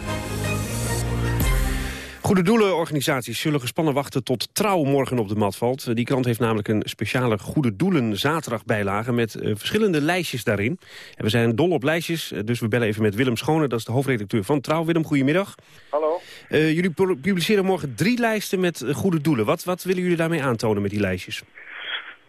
Goede doelenorganisaties zullen gespannen wachten tot Trouw morgen op de mat valt. Die krant heeft namelijk een speciale Goede Doelen zaterdag bijlage... met eh, verschillende lijstjes daarin. En we zijn dol op lijstjes, eh, dus we bellen even met Willem Schone... dat is de hoofdredacteur van Trouw. Willem, goedemiddag. Hallo. Eh, jullie pu- publiceren morgen drie lijsten met goede doelen. Wat, wat willen jullie daarmee aantonen met die lijstjes?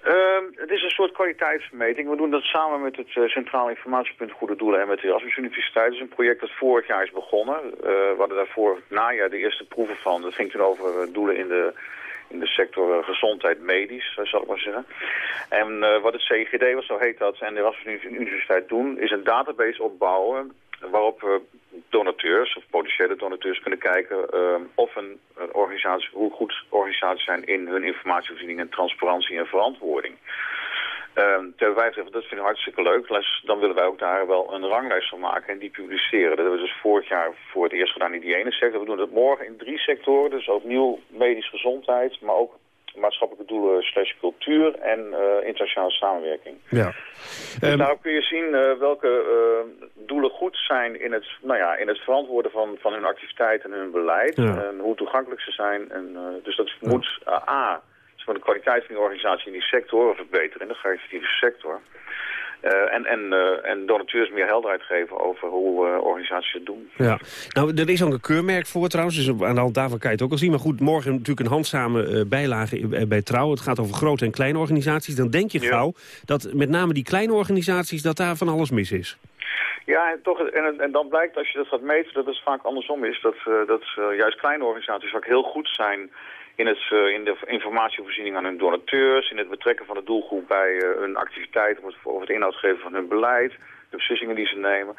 Ehm, het is een soort kwaliteitsmeting. We doen dat samen met het eh, Centraal Informatiepunt Goede Doelen en met de Erasmus Universiteit. Het is een project dat vorig jaar is begonnen. Eh, we hadden daarvoor het najaar de eerste proeven van. Dat ging toen over eh, doelen in de, in de sector gezondheid medisch, zal ik maar zeggen. En wat het CGD was, zo heet dat, en de Erasmus Universiteit doen, is een database opbouwen waarop donateurs of potentiële donateurs kunnen kijken eh, of een, organisatie, hoe goed organisaties zijn in hun informatievoorziening en transparantie en verantwoording. Terwijl wij zeggen, dat vinden we hartstikke leuk. Dan willen wij ook daar wel een ranglijst van maken en die publiceren. Dat hebben we dus vorig jaar voor het eerst gedaan in die ene sector. We doen het morgen in drie sectoren. Dus opnieuw medisch gezondheid, maar ook maatschappelijke doelen slash cultuur en eh, internationale samenwerking. Ja. Dus daarop kun je zien eh, welke eh, doelen goed zijn in het, nou ja, in het verantwoorden van, van hun activiteiten en hun beleid. Ja. En hoe toegankelijk ze zijn. En, dus dat moet A, dus van de kwaliteit van die organisatie in die sector verbeteren, in de caritatieve sector. Eh, en, en, eh, en donateurs meer helderheid geven over hoe eh, organisaties het doen. Ja, nou, er is ook een keurmerk voor trouwens, dus aan de hand daarvan kan je het ook al zien. Maar goed, morgen natuurlijk een handzame bijlage bij Trouw. Het gaat over grote en kleine organisaties. Dan denk je gauw dat met name die kleine organisaties, dat daar van alles mis is. Ja, en, toch, en, en dan blijkt als je dat gaat meten dat het vaak andersom is. Dat, eh, dat eh, juist kleine organisaties vaak heel goed zijn in, het, eh, in de informatievoorziening aan hun donateurs, in het betrekken van de doelgroep bij hun activiteiten, of het, of het inhoud geven van hun beleid, de beslissingen die ze nemen.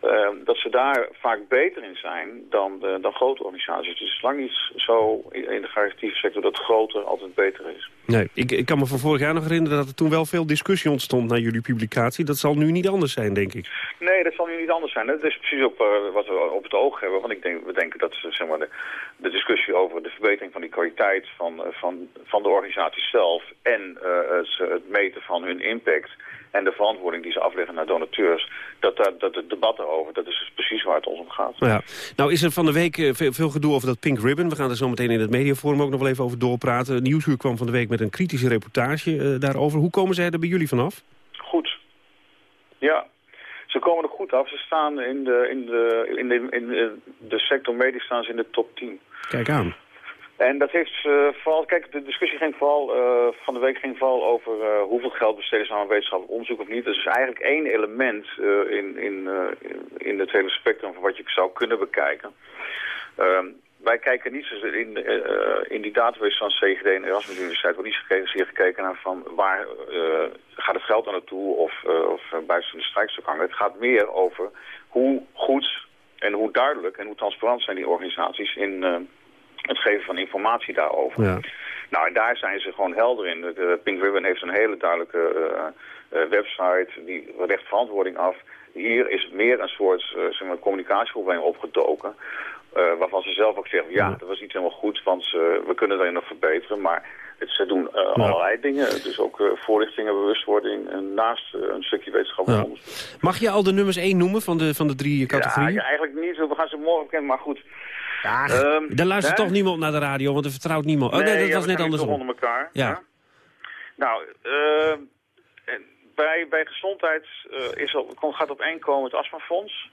eh, dat ze daar vaak beter in zijn dan, de- dan grote organisaties. Het is lang niet zo in de caritatieve sector dat groter altijd beter is. Nee, ik, ik kan me van vorig jaar nog herinneren dat er toen wel veel discussie ontstond na jullie publicatie. Dat zal nu niet anders zijn, denk ik. Nee, dat zal nu niet anders zijn. Dat is precies ook eh, wat we op het oog hebben. Want ik denk, we denken dat eh, zeg maar, de, de discussie over de verbetering van die kwaliteit van, eh, van, van de organisatie zelf... en eh, het, het meten van hun impact en de verantwoording die ze afleggen naar donateurs... dat, dat, dat het debat daarover, dat is dus precies waar het ons om gaat. Nou, ja. nou is er van de week eh, veel, veel gedoe over dat Pink Ribbon. We gaan er zo meteen in het mediaforum ook nog wel even over doorpraten. Nieuwsuur kwam van de week met een kritische reportage eh, daarover. Hoe komen zij er bij jullie vanaf? Goed. Ja, ze komen er goed af. Ze staan in de, in de, in de, in de, de sector medisch staan ze in de top 10. Kijk aan. En dat heeft eh, vooral, kijk, de discussie ging vooral, eh, van de week ging vooral over eh, hoeveel geld besteden ze aan wetenschappelijk onderzoek of niet. Dat is eigenlijk één element in, in, in het hele spectrum van wat je zou kunnen bekijken. Ehm, wij kijken niet in, in die database van CGD en Erasmus Universiteit wordt niet gekeken, gekeken naar van waar gaat het geld aan naartoe of, of buiten de strijkstuk. Het gaat meer over hoe goed en hoe duidelijk en hoe transparant zijn die organisaties in het geven van informatie daarover. Ja. Nou, en daar zijn ze gewoon helder in. De, Pink Ribbon heeft een hele duidelijke website, die legt verantwoording af. Hier is meer een soort zeg maar, communicatieprobleem opgedoken. Uh, waarvan ze zelf ook zeggen, ja, dat was niet helemaal goed, want we kunnen daarin nog verbeteren. Maar het, ze doen allerlei dingen, dus ook voorlichtingen, bewustwording, en naast een stukje wetenschappelijk ja. onderzoek. Mag je al de nummers één noemen van de, van de drie categorieën? Ja, eigenlijk niet, we gaan ze morgen bekend, maar goed. Ja, um, er luistert toch niemand naar de radio, want er vertrouwt niemand. Oh nee, dat was net andersom. onder elkaar. Ja. ja. Nou, uh, bij, bij gezondheid is al, gaat op één komen het astmafonds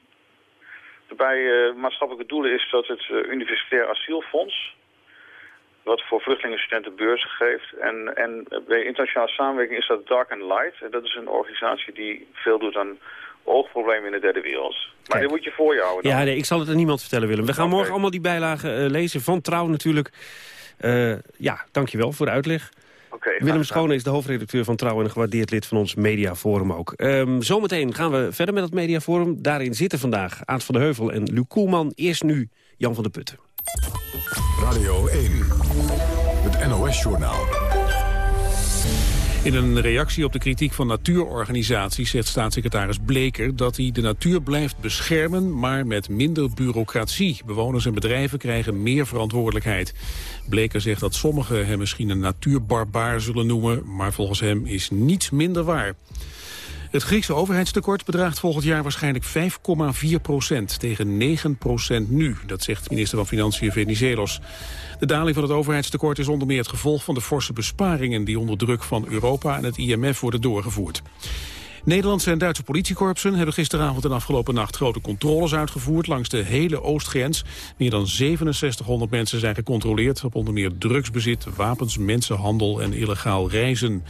bij uh, maatschappelijke doelen is dat het uh, Universitair Asielfonds, wat voor vluchtelingen en studenten beurzen geeft. En, en bij internationale samenwerking is dat Dark and Light. En dat is een organisatie die veel doet aan oogproblemen in de derde wereld. Maar Kijk. dit moet je voor je houden. Dan. Ja, nee, ik zal het aan niemand vertellen, Willem. We gaan okay. morgen allemaal die bijlagen uh, lezen van Trouw natuurlijk. ja, dankjewel voor de uitleg. Okay, Willem Schone is de hoofdredacteur van Trouw en een gewaardeerd lid van ons Mediaforum ook. Um, zometeen gaan we verder met het Mediaforum. Daarin zitten vandaag Aad van de Heuvel en Luc Koelman. Eerst nu Jan van der Putten. Radio 1, het NOS-journaal. In een reactie op de kritiek van natuurorganisaties zegt staatssecretaris Bleker dat hij de natuur blijft beschermen, maar met minder bureaucratie. Bewoners en bedrijven krijgen meer verantwoordelijkheid. Bleker zegt dat sommigen hem misschien een natuurbarbaar zullen noemen, maar volgens hem is niets minder waar. Het Griekse overheidstekort bedraagt volgend jaar waarschijnlijk 5,4 procent tegen 9 procent nu. Dat zegt minister van Financiën Venizelos. De daling van het overheidstekort is onder meer het gevolg van de forse besparingen die onder druk van Europa en het IMF worden doorgevoerd. Nederlandse en Duitse politiekorpsen hebben gisteravond en afgelopen nacht grote controles uitgevoerd langs de hele oostgrens. Meer dan 6700 mensen zijn gecontroleerd op onder meer drugsbezit, wapens, mensenhandel en illegaal reizen.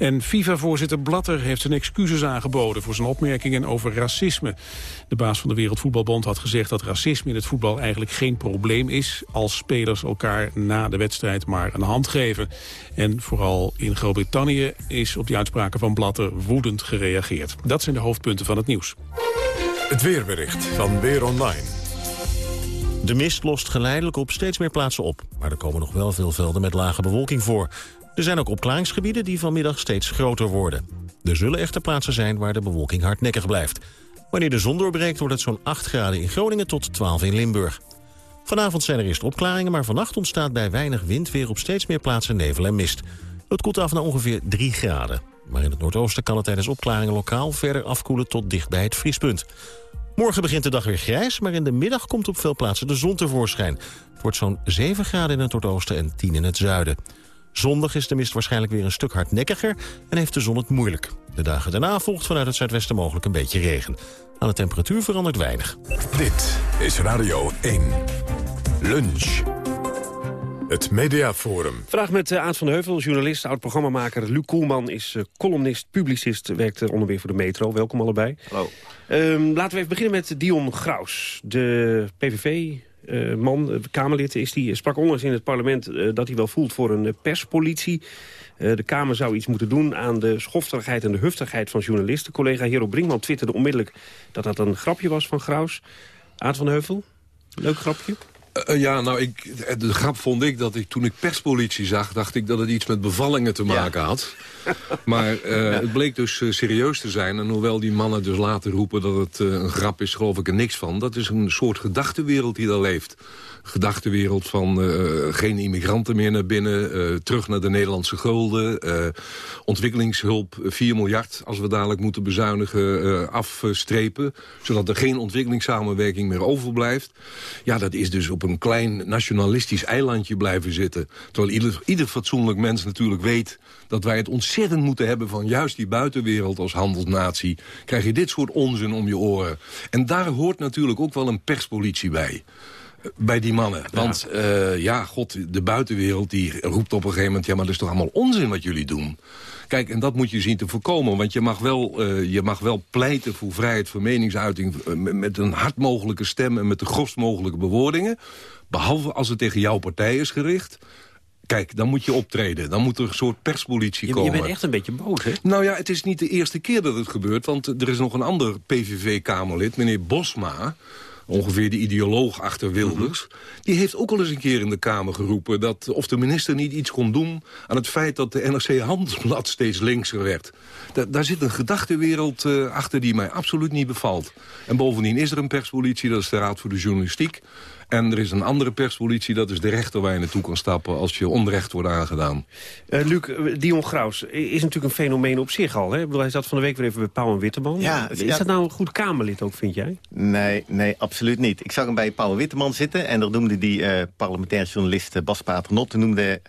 En FIFA-voorzitter Blatter heeft zijn excuses aangeboden voor zijn opmerkingen over racisme. De baas van de Wereldvoetbalbond had gezegd dat racisme in het voetbal eigenlijk geen probleem is... als spelers elkaar na de wedstrijd maar een hand geven. En vooral in Groot-Brittannië is op die uitspraken van Blatter woedend gereageerd. Dat zijn de hoofdpunten van het nieuws. Het weerbericht van Weer Online. De mist lost geleidelijk op steeds meer plaatsen op. Maar er komen nog wel veel velden met lage bewolking voor. Er zijn ook opklaringsgebieden die vanmiddag steeds groter worden. Er zullen echter plaatsen zijn waar de bewolking hardnekkig blijft. Wanneer de zon doorbreekt wordt het zo'n 8 graden in Groningen tot 12 in Limburg. Vanavond zijn er eerst opklaringen, maar vannacht ontstaat bij weinig wind... weer op steeds meer plaatsen nevel en mist. Het koelt af naar ongeveer 3 graden. Maar in het noordoosten kan het tijdens opklaringen lokaal verder afkoelen tot dicht bij het vriespunt. Morgen begint de dag weer grijs, maar in de middag komt op veel plaatsen de zon tevoorschijn. Het wordt zo'n 7 graden in het noordoosten en 10 in het zuiden. Zondag is de mist waarschijnlijk weer een stuk hardnekkiger en heeft de zon het moeilijk. De dagen daarna volgt vanuit het zuidwesten mogelijk een beetje regen. Aan de temperatuur verandert weinig. Dit is Radio 1. Lunch. Het Mediaforum. Vraag met uh, Aad van de Heuvel, journalist, oud-programmamaker. Luc Koelman is uh, columnist, publicist, werkt onder meer voor de Metro. Welkom allebei. Hallo. Um, laten we even beginnen met Dion Graus, de PVV uh, man, Kamerlid is die, sprak onlangs in het parlement dat hij wel voelt voor een perspolitie. de Kamer zou iets moeten doen aan de schofterigheid en de huftigheid van journalisten. Collega Hero Brinkman twitterde onmiddellijk dat dat een grapje was van Graus. Aad van Heuvel, leuk grapje? Uh, ja, nou, ik, de grap vond ik dat ik toen ik perspolitie zag... dacht ik dat het iets met bevallingen te maken ja. had. maar uh, ja. het bleek dus uh, serieus te zijn. En hoewel die mannen dus later roepen dat het een grap is... geloof ik er niks van. Dat is een soort gedachtenwereld die daar leeft gedachtenwereld van uh, geen immigranten meer naar binnen... Uh, terug naar de Nederlandse gulden, uh, ontwikkelingshulp 4 miljard... als we dadelijk moeten bezuinigen, afstrepen... zodat er geen ontwikkelingssamenwerking meer overblijft. Ja, dat is dus op een klein nationalistisch eilandje blijven zitten. Terwijl ieder, ieder fatsoenlijk mens natuurlijk weet dat wij het ontzettend moeten hebben van juist die buitenwereld als handelsnatie. Krijg je dit soort onzin om je oren. En daar hoort natuurlijk ook wel een perspolitie bij bij die mannen. Want ja. Uh, ja, god, de buitenwereld die roept op een gegeven moment... ja, maar dat is toch allemaal onzin wat jullie doen? Kijk, en dat moet je zien te voorkomen. Want je mag wel, eh, je mag wel pleiten voor vrijheid van meningsuiting... eh, met, met een hard mogelijke stem en met de grofst mogelijke bewoordingen. Behalve als het tegen jouw partij is gericht. Kijk, dan moet je optreden. Dan moet er een soort perspolitie Je, komen. je bent echt een beetje boos, hè? Nou ja, het is niet de eerste keer dat het gebeurt. Want er is nog een ander PVV-Kamerlid, meneer Bosma... ongeveer de ideoloog achter Wilders... die heeft ook al eens een keer in de Kamer geroepen... dat of de minister niet iets kon doen aan het feit... dat de NRC Handelsblad steeds linkser werd. Da daar zit een gedachtenwereld eh, achter die mij absoluut niet bevalt. En bovendien is er een perspolitie, dat is de Raad voor de Journalistiek... En er is een andere perspolitie, dat is de rechter waar je naartoe kan stappen... als je onrecht wordt aangedaan. Eh, Luc, eh, Dion Graus is natuurlijk een fenomeen op zich al. Hè? Ik bedoel, hij zat van de week weer even bij Pauw en Witteman. Ja, is ja. dat nou een goed Kamerlid ook, vind jij? Nee, nee, absoluut niet. Ik zag hem bij Paul Witteman zitten... en daar noemde die eh parlementair journalist Bas Paternotte... Noemde,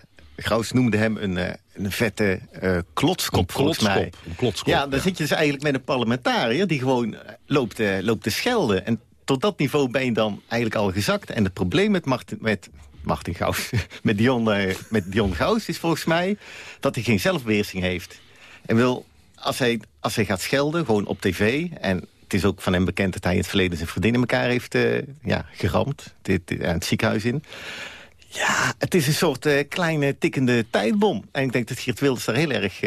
Graus noemde hem een, eh, een vette eh, klotskop, Een volgens mij. klotskop, een klotskop, Ja, dan zit je dus eigenlijk met een parlementariër... die gewoon loopt, eh, loopt te schelden. En tot dat niveau ben je dan eigenlijk al gezakt. En het probleem met Martin... Met, Gauws, met Dion, eh, met Dion Gauws is volgens mij dat hij geen zelfbeheersing heeft. En wil, als hij, als hij gaat schelden, gewoon op tv... en het is ook van hem bekend dat hij in het verleden zijn vriendin in elkaar heeft eh, ja, geramd. Dit, dit- het ziekenhuis in. Ja, het is een soort eh, kleine tikkende tijdbom. En ik denk dat Geert Wilders daar heel erg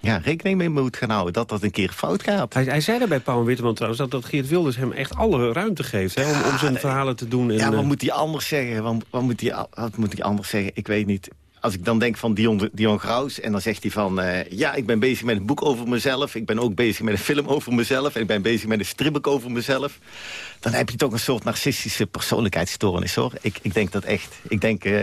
ja, rekening mee moet gaan houden. Dat dat een keer fout gaat. Hij, hij zei daar bij Pauw en Witteman trouwens... dat, dat Geert Wilders hem echt alle ruimte geeft hè, om, om zijn verhalen te doen. En, Ja, wat eh, moet hij anders zeggen? Wat, wat, moet hij, wat moet hij anders zeggen? Ik weet niet. Als ik dan denk van Dion, Dion Graus en dan zegt hij van... eh, ja, ik ben bezig met een boek over mezelf. Ik ben ook bezig met een film over mezelf. En ik ben bezig met een stripboek over mezelf. Dan heb je toch een soort narcistische persoonlijkheidsstoornis, hoor. Ik, ik denk dat echt. Ik denk... eh,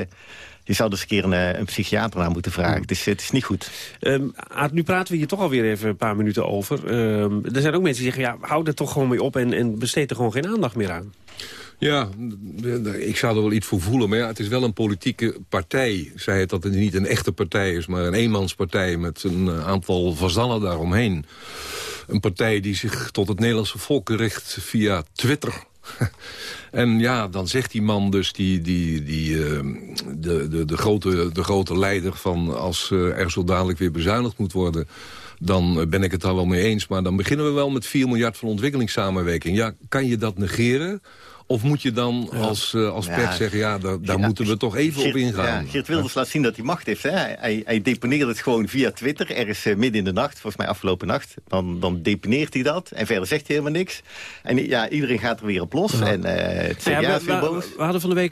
je zou dus een keer een, eh, een psychiater naar moeten vragen. Het, is, het is niet goed. Ehm, Aad, nu praten we hier toch alweer even een paar minuten over. Ehm, er zijn ook mensen die zeggen, ja, hou er toch gewoon mee op... en, en besteed er gewoon geen aandacht meer aan. Ja, ik zou er wel iets voor voelen. Maar ja, het is wel een politieke partij. Zij het dat het niet een echte partij is, maar een eenmanspartij... met een eh, aantal vazallen daaromheen. Een partij die zich tot het Nederlandse volk richt via Twitter... En ja, dan zegt die man dus, die, die, die, eh, de, de, de, grote, de grote leider... van als eh, er zo dadelijk weer bezuinigd moet worden... dan eh, ben ik het daar wel mee eens. Maar dan beginnen we wel met 4 miljard van ontwikkelingssamenwerking. Ja, kan je dat negeren? Of moet je dan als, eh, als Ja. pers zeggen... ja, daar, daar Ja, moeten we toch even op ingaan. Ja, Geert Wilders laat zien dat hij macht heeft. Hè? Hij, hij deponeert het gewoon via Twitter, ergens eh, midden in de nacht. Volgens mij afgelopen nacht. Dan, dan deponeert hij dat. En verder zegt hij helemaal niks. En ja, iedereen gaat er weer op los. En eh, het CDA ja, is we, we- boos. we hadden van de week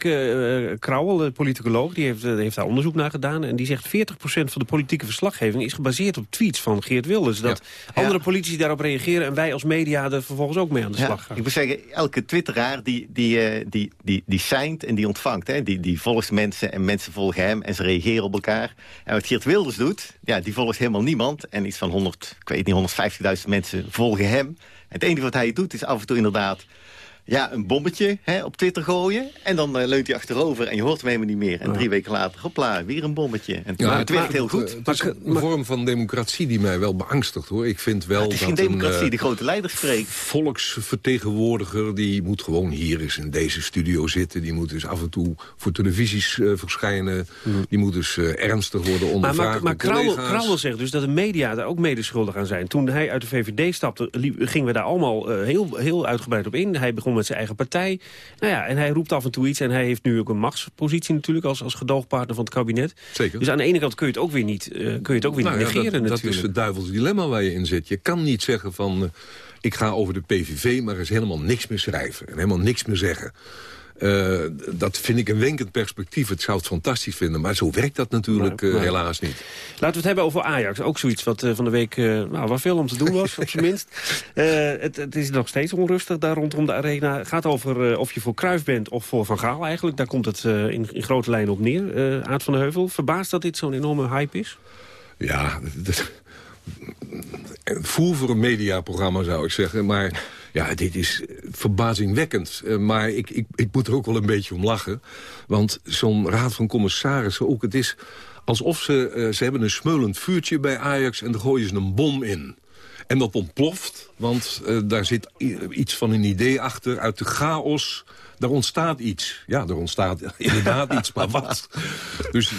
Krauwel, de politicoloog, die heeft, heeft daar onderzoek naar gedaan. En die zegt 40% van de politieke verslaggeving is gebaseerd op tweets van Geert Wilders. Dat andere politici daarop reageren en wij als media er vervolgens ook mee aan de Ja, slag gaan. ik moet zeggen, elke twitteraar die, die, eh, die, die, die seint en die ontvangt. Hè? Die, die volgt mensen en mensen volgen hem en ze reageren op elkaar. En wat Geert Wilders doet, ja, die volgt helemaal niemand. En iets van 100, ik weet niet, 150.000 mensen volgen hem. Het enige wat hij doet is af en toe inderdaad... Ja, een bommetje hè, op Twitter gooien. En dan eh, leunt hij achterover en je hoort hem helemaal niet meer. En drie weken later, hopla, weer een bommetje. En Ja, het werkt heel goed. Het is een vorm van democratie die mij wel beangstigt, hoor. Ik vind wel het is dat geen democratie, een, eh, de grote leider spreekt. volksvertegenwoordiger... die moet gewoon hier eens in deze studio zitten. Die moet dus af en toe voor televisies eh, verschijnen. Die moet dus ernstig worden Maar, ondervraagd maar, maar Krauwel. Krauwel zegt dus dat de media daar ook mede schuldig aan zijn. Toen hij uit de VVD stapte, gingen we daar allemaal heel, heel uitgebreid op in. Hij begon met zijn eigen partij. Nou ja, en hij roept af en toe iets. En hij heeft nu ook een machtspositie natuurlijk als, als gedoogpartner van het kabinet. Zeker. Dus aan de ene kant kun je het ook weer niet, eh, kun je het ook weer Nou niet ja, negeren dat, dat natuurlijk. is het duivels dilemma waar je in zit. Je kan niet zeggen van, eh, ik ga over de PVV... maar er is helemaal niks meer schrijven en helemaal niks meer zeggen. Eh, dat vind ik een wenkend perspectief. Het zou het fantastisch vinden, maar zo werkt dat natuurlijk eh, helaas niet. Laten we het hebben over Ajax. Ook zoiets wat eh, van de week nou, waar veel om te doen was, op zijn minst. Het, het is nog steeds onrustig daar rondom de arena. Het gaat over of je voor Cruijff bent of voor Van Gaal eigenlijk. Daar komt het in, in grote lijnen op neer. Aad van de Heuvel, verbaast dat dit zo'n enorme hype is? Ja, voer voor een mediaprogramma zou ik zeggen. Maar ja, dit is verbazingwekkend. Eh, maar ik, ik, ik moet er ook wel een beetje om lachen. Want zo'n raad van commissarissen ook, het is alsof ze... eh, ze hebben een smeulend vuurtje bij Ajax en daar gooien ze een bom in. En dat ontploft, want uh, daar zit iets van een idee achter. Uit de chaos er ontstaat iets. Ja, er ontstaat inderdaad iets, maar wat? Dus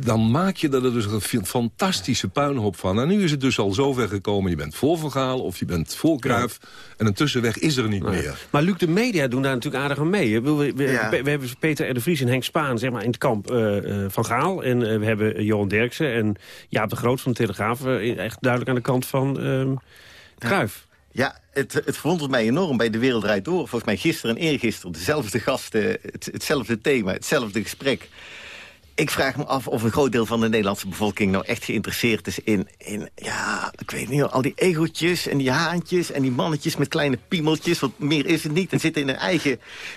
dan maak je er dus een fantastische puinhoop van. En nu is het dus al zover gekomen. Je bent voor Vergaal of je bent voor Kruif. En een tussenweg is er niet meer. Maar Luc, de media doen daar natuurlijk aardig aan mee. We, we, we, we hebben Peter R. de Vries en Henk Spaan zeg maar, in het kamp uh, van Gaal. En uh, we hebben Johan Derksen en Jaap de Groot van de Telegraaf... echt duidelijk aan de kant van uh, Kruif. Ja, het, het verwondert mij enorm bij De Wereld Draait Door. Volgens mij gisteren en eergisteren dezelfde gasten, hetzelfde thema, hetzelfde gesprek ik vraag me af of een groot deel van de Nederlandse bevolking... nou echt geïnteresseerd is in, in ja, ik weet niet, al die egootjes en die haantjes... en die mannetjes met kleine piemeltjes, want meer is het niet. En zitten in een eigen,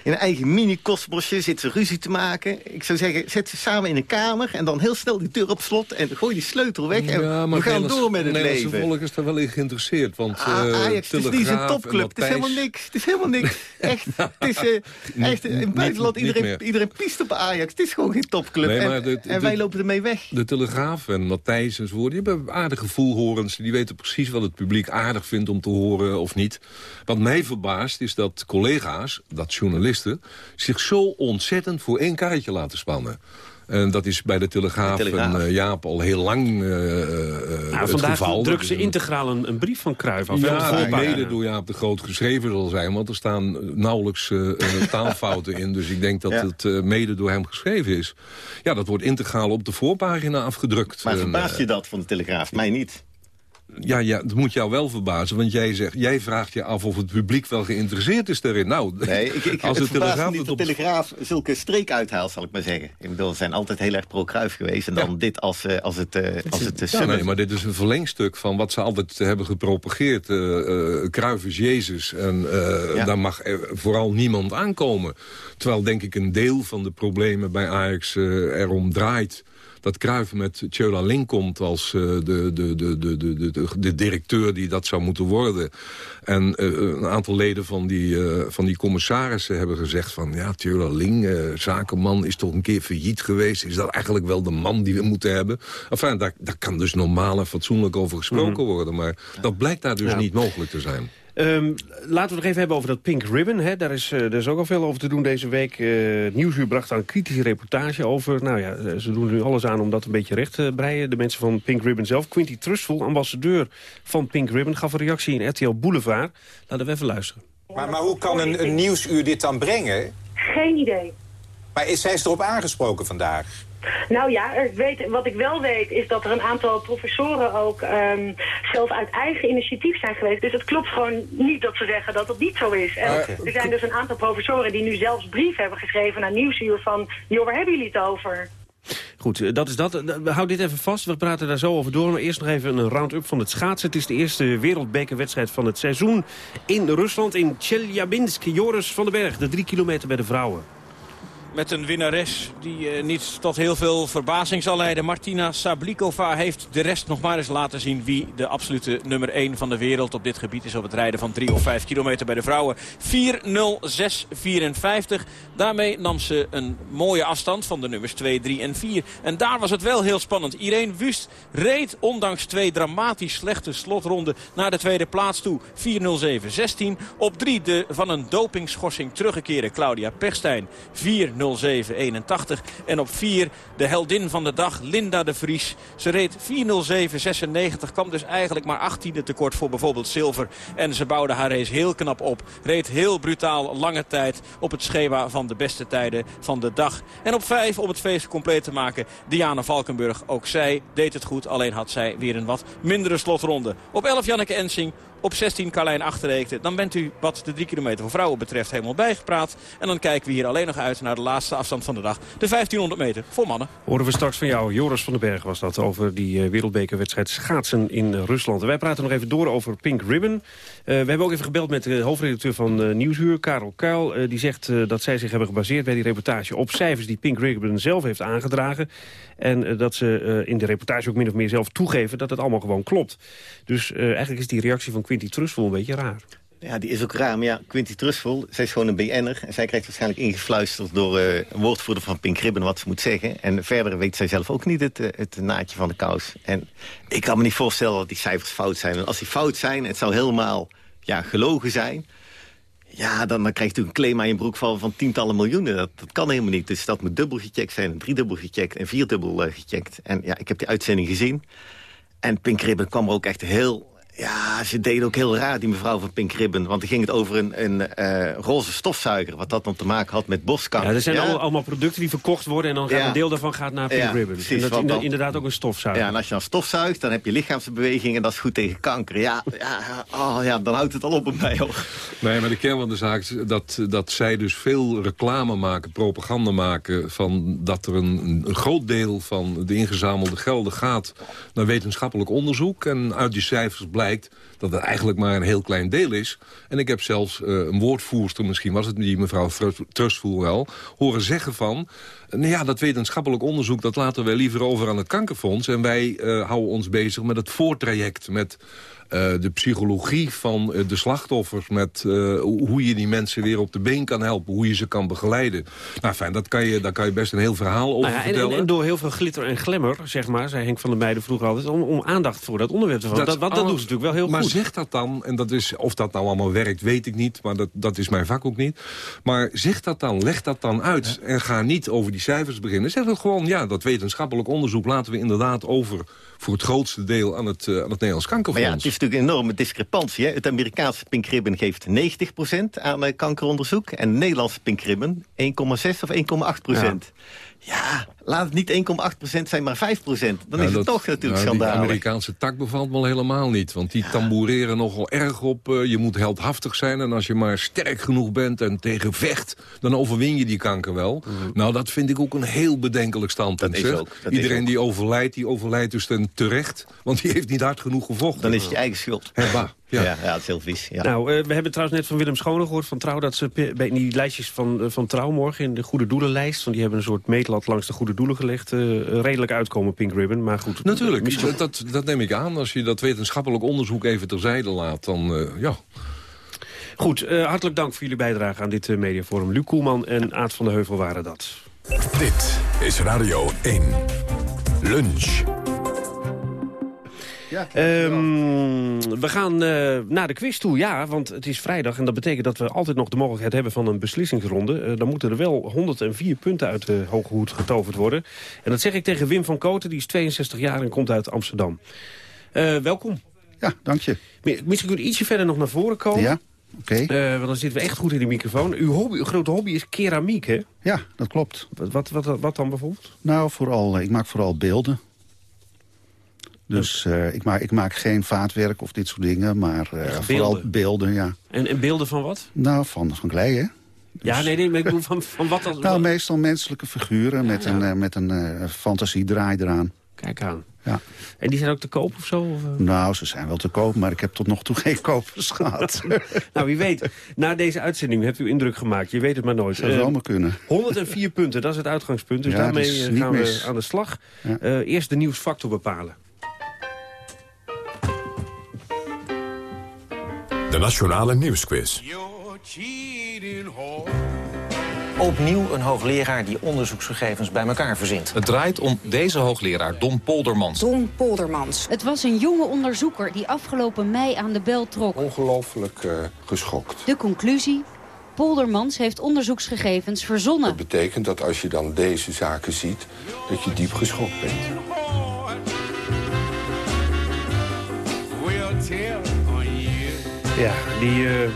in een eigen mini-kosmosje, zitten ze ruzie te maken. Ik zou zeggen, zet ze samen in een kamer... en dan heel snel die deur op slot en gooi die sleutel weg... en ja, we gaan door met het Nederlandse leven. volk is daar wel in geïnteresseerd, want ah, uh, Ajax, het is niet zijn topclub, het is helemaal niks. Het is helemaal niks, echt. Het is, uh, echt in het buitenland, iedereen, iedereen piest op Ajax. Het is gewoon geen topclub. Nee, en, de, en wij lopen ermee weg. De Telegraaf en Matthijs enzovoort, die hebben aardige voelhorens. Die weten precies wat het publiek aardig vindt om te horen of niet. Wat mij verbaast is dat collega's, dat journalisten... zich zo ontzettend voor één kaartje laten spannen. En dat is bij de Telegraaf, de Telegraaf. en uh, Jaap al heel lang uh, nou, het vandaag geval. drukken ze integraal een, een, brief van Cruijff af. Ja, mede door Jaap de Groot geschreven zal zijn. Want er staan nauwelijks uh, taalfouten in. Dus ik denk dat ja. het mede door hem geschreven is. Ja, dat wordt integraal op de voorpagina afgedrukt. Maar verbaast je dat van de Telegraaf? Mij niet. Ja, ja, dat moet jou wel verbazen. Want jij, zegt, jij vraagt je af of het publiek wel geïnteresseerd is daarin. Nou, nee, ik, ik, als het, Telegraaf niet dat de Telegraaf zulke streek uithaalt, zal ik maar zeggen. Ik bedoel, ze zijn altijd heel erg pro-Kruif geweest. En dan ja. dit als, uh, als het, uh, als het uh, ja, nee, maar dit is een verlengstuk van wat ze altijd hebben gepropageerd. Uh, Kruif is Jezus. En ja. daar mag vooral niemand aankomen. Terwijl, denk ik, een deel van de problemen bij Ajax erom draait dat Cruijff met Tjöla Link komt als uh, de, de, de, de, de, de, de directeur die dat zou moeten worden. En uh, een aantal leden van die, uh, van die commissarissen hebben gezegd van... ja, Tjöla Ling, zakenman, is toch een keer failliet geweest. Is dat eigenlijk wel de man die we moeten hebben? Enfin, daar, daar kan dus normaal en fatsoenlijk over gesproken mm -hmm. worden. Maar dat blijkt daar dus ja. niet mogelijk te zijn. Um, laten we het nog even hebben over dat Pink Ribbon. Hè. Daar, is, uh, daar is ook al veel over te doen deze week. Uh, Nieuwsuur bracht daar een kritische reportage over. Nou ja, ze doen er nu alles aan om dat een beetje recht te breien. De mensen van Pink Ribbon zelf. Quinty Trustful, ambassadeur van Pink Ribbon, gaf een reactie in RTL Boulevard. Laten we even luisteren. Maar, maar hoe kan een, een Nieuwsuur dit dan brengen? Geen idee. Maar is, zijn ze erop aangesproken vandaag? Nou ja, ik weet, wat ik wel weet is dat er een aantal professoren ook um, zelf uit eigen initiatief zijn geweest. Dus het klopt gewoon niet dat ze zeggen dat het niet zo is. En okay. Er zijn dus een aantal professoren die nu zelfs brief hebben geschreven naar Nieuwsuur van... joh, waar hebben jullie het over? Goed, dat is dat. Houd dit even vast. We praten daar zo over door. Maar eerst nog even een round-up van het schaatsen. Het is de eerste wereldbekerwedstrijd van het seizoen in Rusland. In Chelyabinsk. Joris van den Berg, de drie kilometer bij de vrouwen met een winnares die uh, niet tot heel veel verbazing zal leiden. Martina Sablikova heeft de rest nog maar eens laten zien... wie de absolute nummer 1 van de wereld op dit gebied is... op het rijden van 3 of 5 kilometer bij de vrouwen. 4.06.54. Daarmee nam ze een mooie afstand van de nummers 2, 3 en 4. En daar was het wel heel spannend. Irene Wust reed ondanks twee dramatisch slechte slotronden... naar de tweede plaats toe. 4.07.16. Op 3 de van een dopingschorsing teruggekeerde Claudia Pechstein. 4 4.07.81. En op 4 de heldin van de dag, Linda de Vries. Ze reed 4.07.96, kwam dus eigenlijk maar 18e tekort voor bijvoorbeeld zilver. En ze bouwde haar race heel knap op. Reed heel brutaal lange tijd op het schema van de beste tijden van de dag. En op 5, om het feest compleet te maken, Diana Valkenburg. Ook zij deed het goed, alleen had zij weer een wat mindere slotronde. Op 11 Janneke Ensing, op 16 Carlijn Achterreekte. Dan bent u wat de 3 kilometer voor vrouwen betreft helemaal bijgepraat. En dan kijken we hier alleen nog uit naar de laatste afstand van de dag. De 1500 meter voor mannen. Horen we straks van jou. Joris van den Berg was dat over die uh, wereldbekerwedstrijd schaatsen in uh, Rusland. Wij praten nog even door over Pink Ribbon. Uh, we hebben ook even gebeld met de hoofdredacteur van Nieuwsuur, Karel Kuil. die zegt dat zij zich hebben gebaseerd bij die reportage op cijfers die Pink Ribbon zelf heeft aangedragen. En dat ze in de reportage ook min of meer zelf toegeven dat het allemaal gewoon klopt. Dus eigenlijk is die reactie van Quinty Trustful een beetje raar. Ja, die is ook raar. Maar ja, Quinty Trustful, zij is gewoon een BN'er. En zij krijgt waarschijnlijk ingefluisterd door eh, een woordvoerder van Pink Ribbon wat ze moet zeggen. En verder weet zij zelf ook niet het, eh, het naadje van de kous. En ik kan me niet voorstellen dat die cijfers fout zijn. Want als die fout zijn, het zou helemaal ja, gelogen zijn... Ja, dan, dan krijg je natuurlijk een claim aan je broek van, van tientallen miljoenen. Dat, dat kan helemaal niet. Dus dat moet dubbel gecheckt zijn, driedubbel gecheckt en vierdubbel uh, gecheckt. En ja, ik heb die uitzending gezien. En Pink Ribbon kwam er ook echt heel ja, ze deden ook heel raar, die mevrouw van Pink Ribbon. Want er ging het over een, een uh, roze stofzuiger... wat dat dan te maken had met borstkanker. Ja, er zijn ja. allemaal producten die verkocht worden... en dan gaat ja. een deel daarvan gaat naar Pink Ribbon. Precies, en dat is dan, inderdaad ook een stofzuiger. Ja, en als je dan stofzuigt, dan heb je lichaamsbeweging... en dat is goed tegen kanker. Ja, ja, oh, ja dan houdt het al op op mij, hoor. Nee, maar de kern van de zaak is dat, dat zij dus veel reclame maken... propaganda maken van dat er een, een groot deel van de ingezamelde gelden gaat... naar wetenschappelijk onderzoek. En uit die cijfers blijkt blijkt dat het eigenlijk maar een heel klein deel is. En ik heb zelfs uh, een woordvoerster, misschien was het die mevrouw Trustvoer wel... horen zeggen van, nou ja, dat wetenschappelijk onderzoek... dat laten wij liever over aan het kankerfonds. En wij uh, houden ons bezig met het voortraject, met uh, de psychologie van uh, de slachtoffers... met uh, hoe je die mensen weer op de been kan helpen... hoe je ze kan begeleiden. Nou, fijn, dat kan je, daar kan je best een heel verhaal over nou ja, vertellen. En, en, door heel veel glitter en glamour, zeg maar... zei Henk van der Meijden vroeger altijd... om, om aandacht voor dat onderwerp te vangen. Dat, dat, dat, doen ze natuurlijk wel heel maar goed. Zeg dat dan, en dat is, of dat nou allemaal werkt, weet ik niet... maar dat, dat is mijn vak ook niet. Maar zeg dat dan, leg dat dan uit... en ga niet over die cijfers beginnen. Zeg het gewoon, ja, dat wetenschappelijk onderzoek... laten we inderdaad over voor het grootste deel aan het, uh, aan het Nederlands kankerfonds. Maar ja, het is natuurlijk een enorme discrepantie. Hè? Het Amerikaanse Pink Ribbon geeft 90% aan uh, kankeronderzoek... en het Nederlandse Pink Ribbon 1,6 of 1,8%. Ja. Ja, laat het niet 1,8% zijn, maar 5%. Dan nou, is het dat, toch natuurlijk nou, schandalig. De Amerikaanse tak bevalt me al helemaal niet. Want die ja. tamboureren nogal erg op... Uh, je moet heldhaftig zijn en als je maar sterk genoeg bent en tegen vecht... dan overwin je die kanker wel. Mm. Nou, dat vind ik ook een heel bedenkelijk standpunt. Dat is ook, dat Iedereen is die overlijdt, die overlijdt dus ten terecht. Want die heeft niet hard genoeg gevochten. Dan is het je eigen schuld. Hebba. Ja. Ja, ja, dat is heel vies. Ja. Nou, uh, we hebben trouwens net van Willem Schone gehoord van Trouw... dat ze bij die lijstjes van, uh, van Trouw morgen in de Goede Doelenlijst... want die hebben een soort meetlat langs de Goede Doelen gelegd... Uh, redelijk uitkomen, Pink Ribbon. Maar goed, Natuurlijk, misschien... dat, dat neem ik aan. Als je dat wetenschappelijk onderzoek even terzijde laat, dan ja... Goed, hartelijk dank voor jullie bijdrage aan dit mediaforum. Luc Koelman en Aad van de Heuvel waren dat. Dit is Radio 1. Lunch. Ja, um, we gaan uh, naar de quiz toe, ja, want het is vrijdag... en dat betekent dat we altijd nog de mogelijkheid hebben van een beslissingsronde. Uh, dan moeten er wel 104 punten uit de hoge hoed getoverd worden. En dat zeg ik tegen Wim van Koten, die is 62 jaar en komt uit Amsterdam. Uh, welkom. Ja, dank je. Misschien kunt u ietsje verder nog naar voren komen. Ja, oké. Okay. want dan zitten we echt goed in de microfoon. Uw, hobby, uw grote hobby is keramiek, hè? Ja, dat klopt. Wat, wat, wat, wat dan bijvoorbeeld? Nou, vooral, ik maak vooral beelden. Dus uh, ik, maak, ik maak geen vaatwerk of dit soort dingen, maar uh, beelden. vooral beelden, ja. En, en, beelden van wat? Nou, van, van klei, hè. Dus... Ja, nee, nee, maar ik bedoel van, van wat? Als... Nou, meestal menselijke figuren met ja. een, uh, met een fantasiedraai eraan. Kijk aan. Ja. En die zijn ook te koop of zo? Of, nou, ze zijn wel te koop, maar ik heb tot nog toe geen kopers gehad. nou, wie weet. Na deze uitzending hebt u indruk gemaakt. Je weet het maar nooit. Zou uh, wel maar kunnen. 104 punten, dat is het uitgangspunt. Dus ja, daarmee gaan mis. we aan de slag. Ja. eerst de nieuwsfactor bepalen. De Nationale Nieuwsquiz. Opnieuw een hoogleraar die onderzoeksgegevens bij elkaar verzint. Het draait om deze hoogleraar, Don Poldermans. Don Poldermans. Het was een jonge onderzoeker die afgelopen mei aan de bel trok. Ongelooflijk uh, geschokt. De conclusie? Poldermans heeft onderzoeksgegevens verzonnen. Dat betekent dat als je dan deze zaken ziet, dat je diep geschokt bent. Ja, die, uh,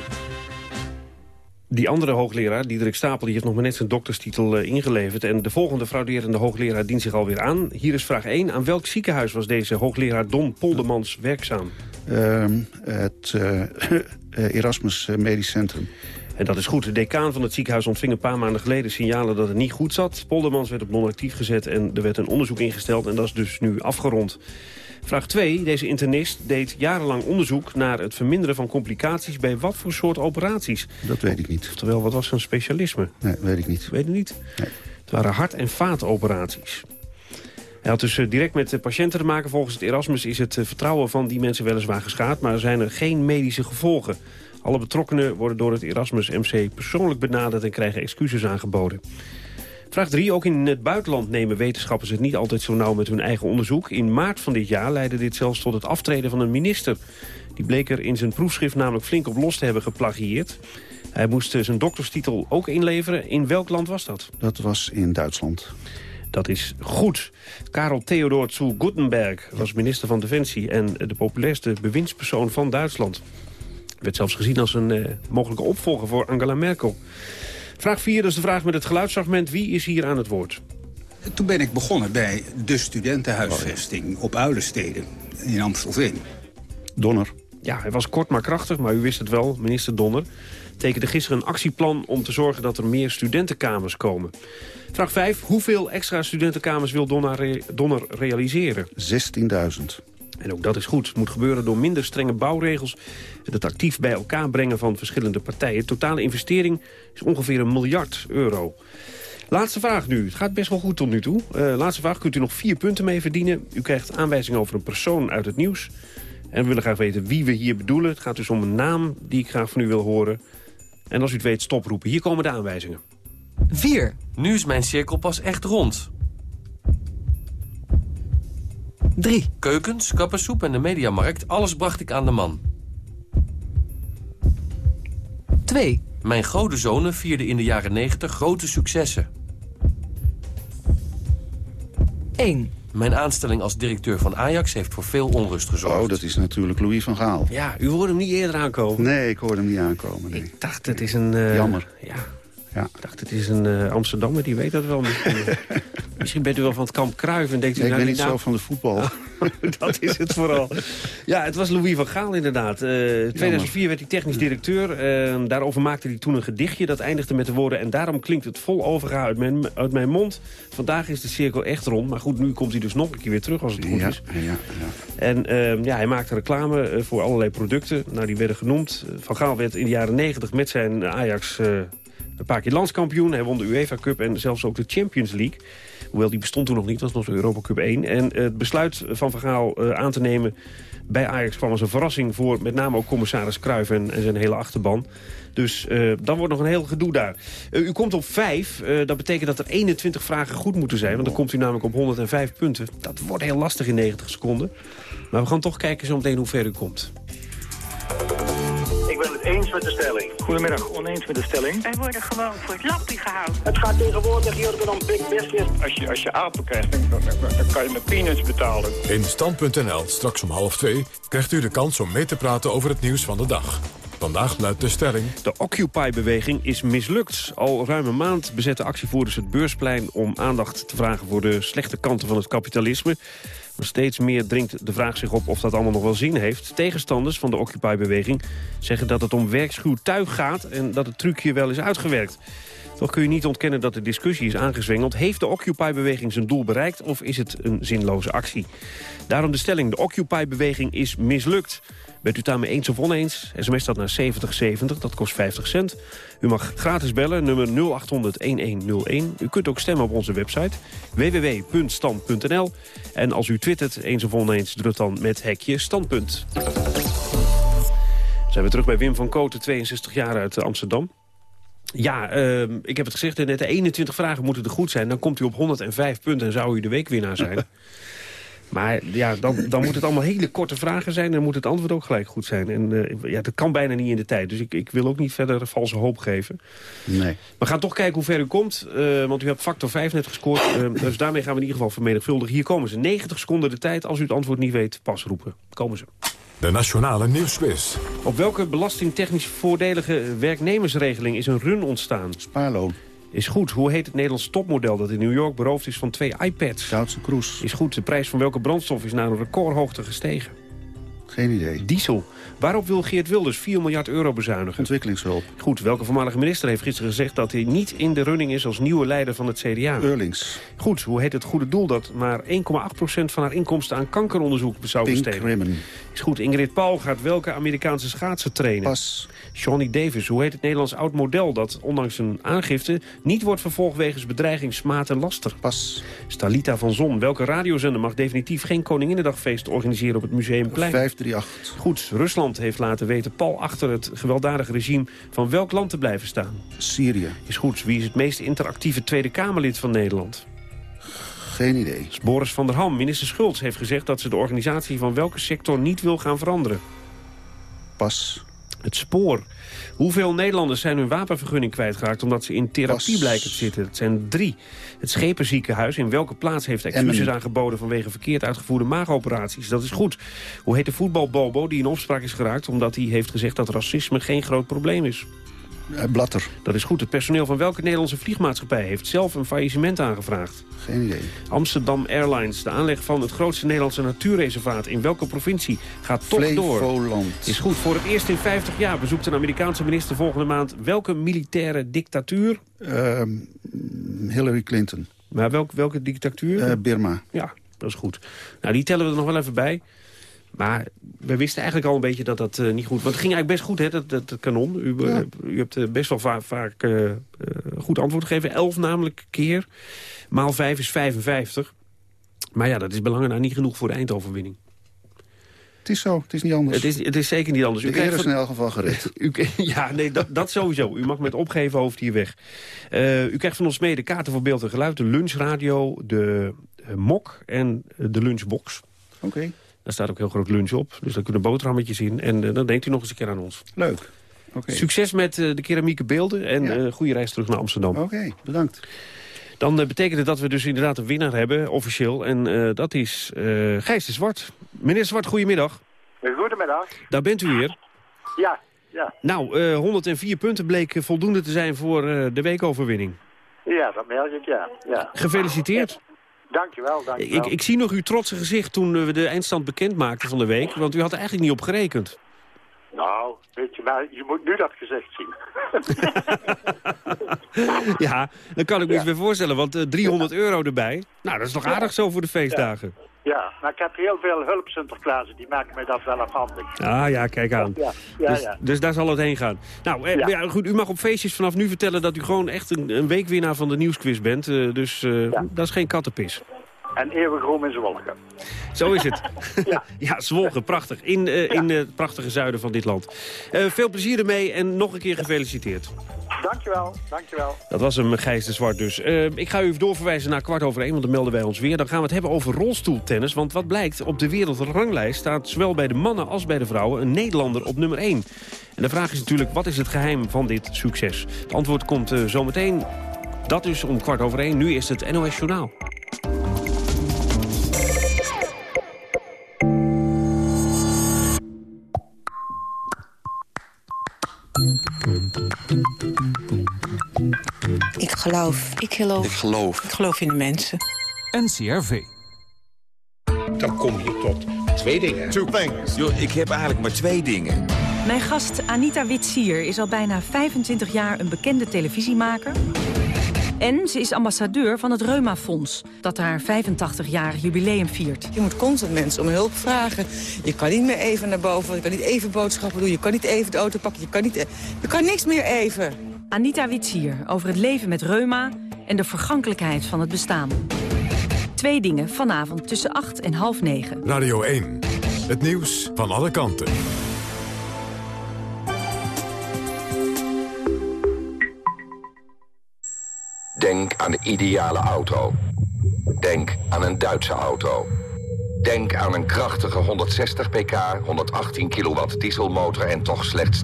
die andere hoogleraar, Diederik Stapel... die heeft nog maar net zijn dokterstitel uh, ingeleverd. En de volgende frauderende hoogleraar dient zich alweer aan. Hier is vraag 1. Aan welk ziekenhuis was deze hoogleraar Don Poldermans werkzaam? Uh, het Erasmus Medisch Centrum. En dat is goed. De decaan van het ziekenhuis ontving een paar maanden geleden signalen dat het niet goed zat. Poldermans werd op non-actief gezet en er werd een onderzoek ingesteld. En dat is dus nu afgerond. Vraag 2. Deze internist deed jarenlang onderzoek naar het verminderen van complicaties bij wat voor soort operaties? Dat weet ik niet. Oftewel, wat was zijn specialisme? Nee, weet ik niet. Weet je niet? Nee. Het waren hart- en vaatoperaties. Hij had dus direct met de patiënten te maken. Volgens het Erasmus is het vertrouwen van die mensen weliswaar geschaad... maar er zijn er geen medische gevolgen. Alle betrokkenen worden door het Erasmus MC persoonlijk benaderd... en krijgen excuses aangeboden. Vraag 3. Ook in het buitenland nemen wetenschappers het niet altijd zo nauw met hun eigen onderzoek. In maart van dit jaar leidde dit zelfs tot het aftreden van een minister. Die bleek er in zijn proefschrift namelijk flink op los te hebben geplagieerd. Hij moest zijn dokterstitel ook inleveren. In welk land was dat? Dat was in Duitsland. Dat is goed. Karel Theodor zu Gutenberg was minister van Defensie... en de populairste bewindspersoon van Duitsland. Werd zelfs gezien als een uh, mogelijke opvolger voor Angela Merkel. Vraag 4, dat is de vraag met het geluidsfragment. Wie is hier aan het woord? Toen ben ik begonnen bij de studentenhuisvesting op Uilensteden in Amstelveen. Donner. Ja, hij was kort maar krachtig, maar u wist het wel, minister Donner tekende gisteren een actieplan om te zorgen dat er meer studentenkamers komen. Vraag 5. Hoeveel extra studentenkamers wil Donner, Donner realiseren? 16.000. En ook dat is goed. Het moet gebeuren door minder strenge bouwregels... en het actief bij elkaar brengen van verschillende partijen. Totale investering is ongeveer een miljard euro. Laatste vraag nu. Het gaat best wel goed tot nu toe. Uh, laatste vraag. Kunt u nog vier punten mee verdienen? U krijgt aanwijzingen over een persoon uit het nieuws. En we willen graag weten wie we hier bedoelen. Het gaat dus om een naam die ik graag van u wil horen. En als u het weet, stoproepen. Hier komen de aanwijzingen. 4. Nu is mijn cirkel pas echt rond. 3. Keukens, kappensoep en de mediamarkt, alles bracht ik aan de man. 2. Mijn godenzonen vierden in de jaren 90 grote successen. 1. Mijn aanstelling als directeur van Ajax heeft voor veel onrust gezorgd. Oh, dat is natuurlijk Louis van Gaal. Ja, u hoorde hem niet eerder aankomen. Nee, ik hoorde hem niet aankomen. Nee. Ik dacht, het is een... Uh, Jammer. Ja, ja. Ik dacht, het is een uh, Amsterdammer, die weet dat wel. Misschien, misschien bent u wel van het kamp Kruijf en denkt u... Nee, ik nou, ben niet nou... zo van de voetbal. dat is het vooral. Ja, het was Louis van Gaal inderdaad. Uh, 2004 werd hij technisch directeur. Uh, daarover maakte hij toen een gedichtje. Dat eindigde met de woorden... en daarom klinkt het vol overgaan uit mijn, uit mijn mond. Vandaag is de cirkel echt rond. Maar goed, nu komt hij dus nog een keer weer terug als het goed ja, is. Ja, ja. En uh, ja, hij maakte reclame uh, voor allerlei producten. Nou, die werden genoemd. Van Gaal werd in de jaren 90 met zijn Ajax... Een paar keer landskampioen. Hij won de UEFA Cup en zelfs ook de Champions League. Hoewel die bestond toen nog niet, was nog de Europa Cup 1. En het besluit van Van Gaal uh, aan te nemen bij Ajax kwam als een verrassing... voor met name ook commissaris Cruijff en, zijn hele achterban. Dus uh, dan wordt nog een heel gedoe daar. Uh, u komt op 5. Uh, dat betekent dat er 21 vragen goed moeten zijn. Want dan komt u namelijk op 105 punten. Dat wordt heel lastig in 90 seconden. Maar we gaan toch kijken zo meteen hoe ver u komt. Met de stelling. Goedemiddag, oneens met de stelling. Wij worden gewoon voor het lappie gehouden. Het gaat tegenwoordig hier om big business. Als je, als je apen krijgt, dan, dan, dan kan je met peanuts betalen. In Stand.nl, straks om half twee, krijgt u de kans om mee te praten over het nieuws van de dag. Vandaag luidt de stelling... De Occupy-beweging is mislukt. Al ruim een maand bezetten actievoerders het beursplein... om aandacht te vragen voor de slechte kanten van het kapitalisme. Maar steeds meer dringt de vraag zich op of dat allemaal nog wel zin heeft. Tegenstanders van de Occupy-beweging zeggen dat het om werkschuw tuig gaat... en dat het trucje wel is uitgewerkt. Toch kun je niet ontkennen dat de discussie is aangezwengeld. Heeft de Occupy-beweging zijn doel bereikt of is het een zinloze actie? Daarom de stelling, de Occupy-beweging is mislukt. Bent u daarmee eens of oneens? SMS staat naar 7070, dat kost 50 cent. U mag gratis bellen, nummer 0800-1101. U kunt ook stemmen op onze website www.stand.nl. En als u twittert eens of oneens, het dan met hekje standpunt. Zijn we terug bij Wim van Koten, 62 jaar uit Amsterdam. Ja, uh, ik heb het gezegd, net de 21 vragen moeten er goed zijn. Dan komt u op 105 punten en zou u de weekwinnaar zijn. Maar ja, dan, dan moet het allemaal hele korte vragen zijn... en dan moet het antwoord ook gelijk goed zijn. En uh, ja, dat kan bijna niet in de tijd. Dus ik, ik wil ook niet verder valse hoop geven. Nee. We gaan toch kijken hoe ver u komt. Uh, want u hebt factor 5 net gescoord. Uh, dus daarmee gaan we in ieder geval vermenigvuldigen. Hier komen ze. 90 seconden de tijd. Als u het antwoord niet weet, pas roepen. Komen ze. De Nationale Nieuwsquiz. Op welke belastingtechnisch voordelige werknemersregeling is een run ontstaan? Spaarloon. Is goed. Hoe heet het Nederlands topmodel dat in New York beroofd is van twee iPads? Duitse Cruise. Is goed. De prijs van welke brandstof is naar een recordhoogte gestegen? Geen idee. Diesel. Waarop wil Geert Wilders 4 miljard euro bezuinigen? Ontwikkelingshulp. Goed. Welke voormalige minister heeft gisteren gezegd dat hij niet in de running is als nieuwe leider van het CDA? Eurlings. Goed. Hoe heet het goede doel dat maar 1,8% van haar inkomsten aan kankeronderzoek zou besteden? Is goed, Ingrid Paul gaat welke Amerikaanse schaatser trainen? Pas. Johnny Davis, hoe heet het Nederlands oud-model... dat ondanks een aangifte niet wordt vervolgd wegens bedreiging, smaad en laster? Pas. Stalita van Zon, welke radiozender mag definitief geen Koninginnedagfeest organiseren op het Museumplein? 538. Goed, Rusland heeft laten weten Paul achter het gewelddadige regime van welk land te blijven staan? Syrië. Is goed, wie is het meest interactieve Tweede Kamerlid van Nederland? Geen idee. Boris van der Ham, minister Schultz, heeft gezegd dat ze de organisatie van welke sector niet wil gaan veranderen. Pas. Het spoor. Hoeveel Nederlanders zijn hun wapenvergunning kwijtgeraakt... omdat ze in therapie blijken te zitten? Het zijn drie. Het Schepenziekenhuis. In welke plaats heeft excuses aangeboden... vanwege verkeerd uitgevoerde maagoperaties? Dat is goed. Hoe heet de voetbalbobo die in opspraak is geraakt... omdat hij heeft gezegd dat racisme geen groot probleem is? Eh, Blatter. Dat is goed. Het personeel van welke Nederlandse vliegmaatschappij... heeft zelf een faillissement aangevraagd? Geen idee. Amsterdam Airlines. De aanleg van het grootste Nederlandse natuurreservaat. In welke provincie gaat toch door? Flevoland. Is goed. Voor het eerst in 50 jaar bezoekt een Amerikaanse minister volgende maand... welke militaire dictatuur? Ehm, Hillary Clinton. Maar welk, welke dictatuur? Eh, Birma. Ja, dat is goed. Nou, die tellen we er nog wel even bij. Maar we wisten eigenlijk al een beetje dat dat eh, niet goed... Want het ging eigenlijk best goed, hè, dat, dat, dat kanon. U, eh, u hebt eh, best wel va- vaak eh, goed antwoord gegeven. Elf namelijk keer. Maal vijf is 55. Maar ja, dat is belangen nou niet genoeg voor de eindoverwinning. Het is zo, het is niet anders. Het is, het is zeker niet anders. De krijgt is in elk geval gered. U, ja, nee, dat, dat sowieso. U mag met opgeven hoofd hier weg. U krijgt van ons mee de kaarten voor beeld en geluid, de lunchradio, de mok en de lunchbox. Oké. Daar staat ook heel groot lunch op, dus daar kunnen boterhammetjes in. En eh, dan denkt u nog eens een keer aan ons. Leuk. Oké. Succes met eh, de keramieke beelden en eh, goede reis terug naar Amsterdam. Oké, bedankt. Dan betekent het dat we dus inderdaad een winnaar hebben, officieel. En eh, dat is eh Gijs de Zwart. Meneer Zwart, goedemiddag. Goedemiddag. Daar bent u weer. Ja, ja. Nou, eh 104 punten bleek voldoende te zijn voor eh, de weekoverwinning. Ja, dat merk ik, ja. ja. Gefeliciteerd. Dankjewel, dankjewel. Ik, ik zie nog uw trotse gezicht toen eh, we de eindstand bekend maakten van de week. Want u had er eigenlijk niet op gerekend. Nou, weet je, maar je moet nu dat gezegd zien. ja, dan kan ik me iets meer voorstellen. Want eh, 300 euro erbij. Nou, dat is nog aardig zo voor de feestdagen. Ja, maar ik heb heel veel hulp Sinterklaas. Die maken mij dat wel afhandig. Ah ja, kijk aan. Ja, ja, dus, ja. dus daar zal het heen gaan. Nou, eh, Ja. ja, goed, u mag op feestjes vanaf nu vertellen dat u gewoon echt een, een weekwinnaar van de nieuwsquiz bent. Eh, dus eh, dat is geen kattenpis. En eeuwig roem in Zwolgen. Zo is het. ja, Zwolgen, prachtig. In, eh, in eh, het prachtige zuiden van dit land. Eh, veel plezier ermee en nog een keer gefeliciteerd. Dankjewel, dankjewel. Dat was hem, Gijs de Zwart dus. Ik ga u even doorverwijzen naar kwart over één, want dan melden wij ons weer. Dan gaan we het hebben over rolstoeltennis. Want wat blijkt, op de wereldranglijst staat zowel bij de mannen als bij de vrouwen... een Nederlander op nummer 1. En de vraag is natuurlijk, wat is het geheim van dit succes? Het antwoord komt zometeen. Dat dus om kwart over één. Nu is het NOS Journaal. Ik geloof. Ik geloof. Ik geloof. Ik geloof in de mensen. NCRV. Dan kom je tot twee dingen. Two things. Yo, ik heb eigenlijk maar twee dingen. Mijn gast Anita Witsier is al bijna 25 jaar een bekende televisiemaker. En ze is ambassadeur van het Reuma Fonds, dat haar 85-jarig jubileum viert. Je moet constant mensen om hulp vragen. Je kan niet meer even naar boven, je kan niet even boodschappen doen... je kan niet even de auto pakken, je kan, niet, je kan niks meer even. Anita Witsier over het leven met reuma en de vergankelijkheid van het bestaan. Twee dingen vanavond tussen 8 en half 9. Radio 1. Het nieuws van alle kanten. Denk aan de ideale auto. Denk aan een Duitse auto. Denk aan een krachtige 160 pk, 118 kilowatt dieselmotor en toch slechts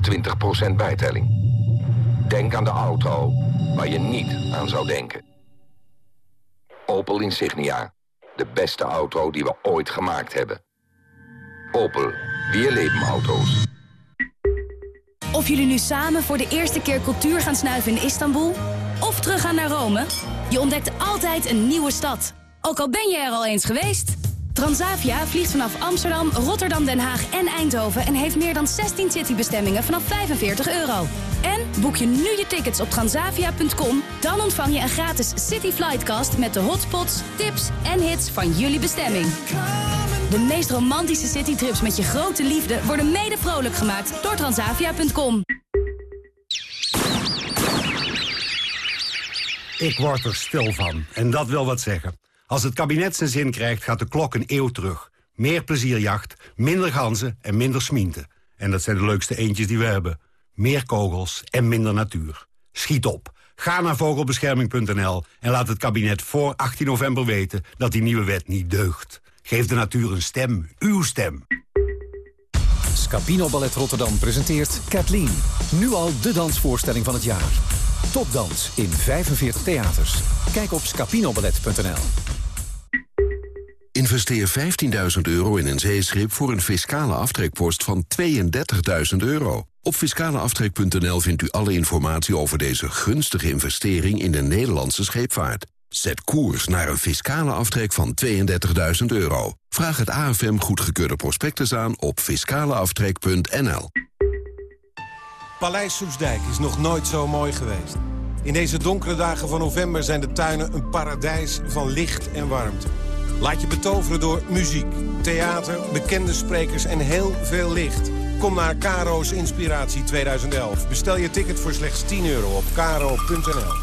20% bijtelling. Denk aan de auto waar je niet aan zou denken. Opel Insignia. De beste auto die we ooit gemaakt hebben. Opel. Weer leven auto's. Of jullie nu samen voor de eerste keer cultuur gaan snuiven in Istanbul... of teruggaan naar Rome, je ontdekt altijd een nieuwe stad. Ook al ben je er al eens geweest. Transavia vliegt vanaf Amsterdam, Rotterdam, Den Haag en Eindhoven... en heeft meer dan 16 citybestemmingen vanaf 45 euro. En boek je nu je tickets op transavia.com... dan ontvang je een gratis City Flightcast met de hotspots, tips en hits van jullie bestemming. De meest romantische citytrips met je grote liefde worden mede vrolijk gemaakt door Transavia.com. Ik word er stil van. En dat wil wat zeggen. Als het kabinet zijn zin krijgt, gaat de klok een eeuw terug. Meer plezierjacht, minder ganzen en minder smienten. En dat zijn de leukste eentjes die we hebben. Meer kogels en minder natuur. Schiet op. Ga naar vogelbescherming.nl en laat het kabinet voor 18 november weten dat die nieuwe wet niet deugt. Geef de natuur een stem, uw stem. Scapino Ballet Rotterdam presenteert Kathleen. Nu al de dansvoorstelling van het jaar. Topdans in 45 theaters. Kijk op scapinoballet.nl. Investeer 15.000 euro in een zeeschip voor een fiscale aftrekpost van 32.000 euro. Op fiscaleaftrek.nl vindt u alle informatie over deze gunstige investering in de Nederlandse scheepvaart. Zet koers naar een fiscale aftrek van 32.000 euro. Vraag het AFM goedgekeurde prospectus aan op fiscaleaftrek.nl. Paleis Soesdijk is nog nooit zo mooi geweest. In deze donkere dagen van november zijn de tuinen een paradijs van licht en warmte. Laat je betoveren door muziek, theater, bekende sprekers en heel veel licht. Kom naar Karo's Inspiratie 2011. Bestel je ticket voor slechts 10 euro op karo.nl.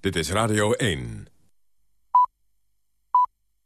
Dit is Radio 1.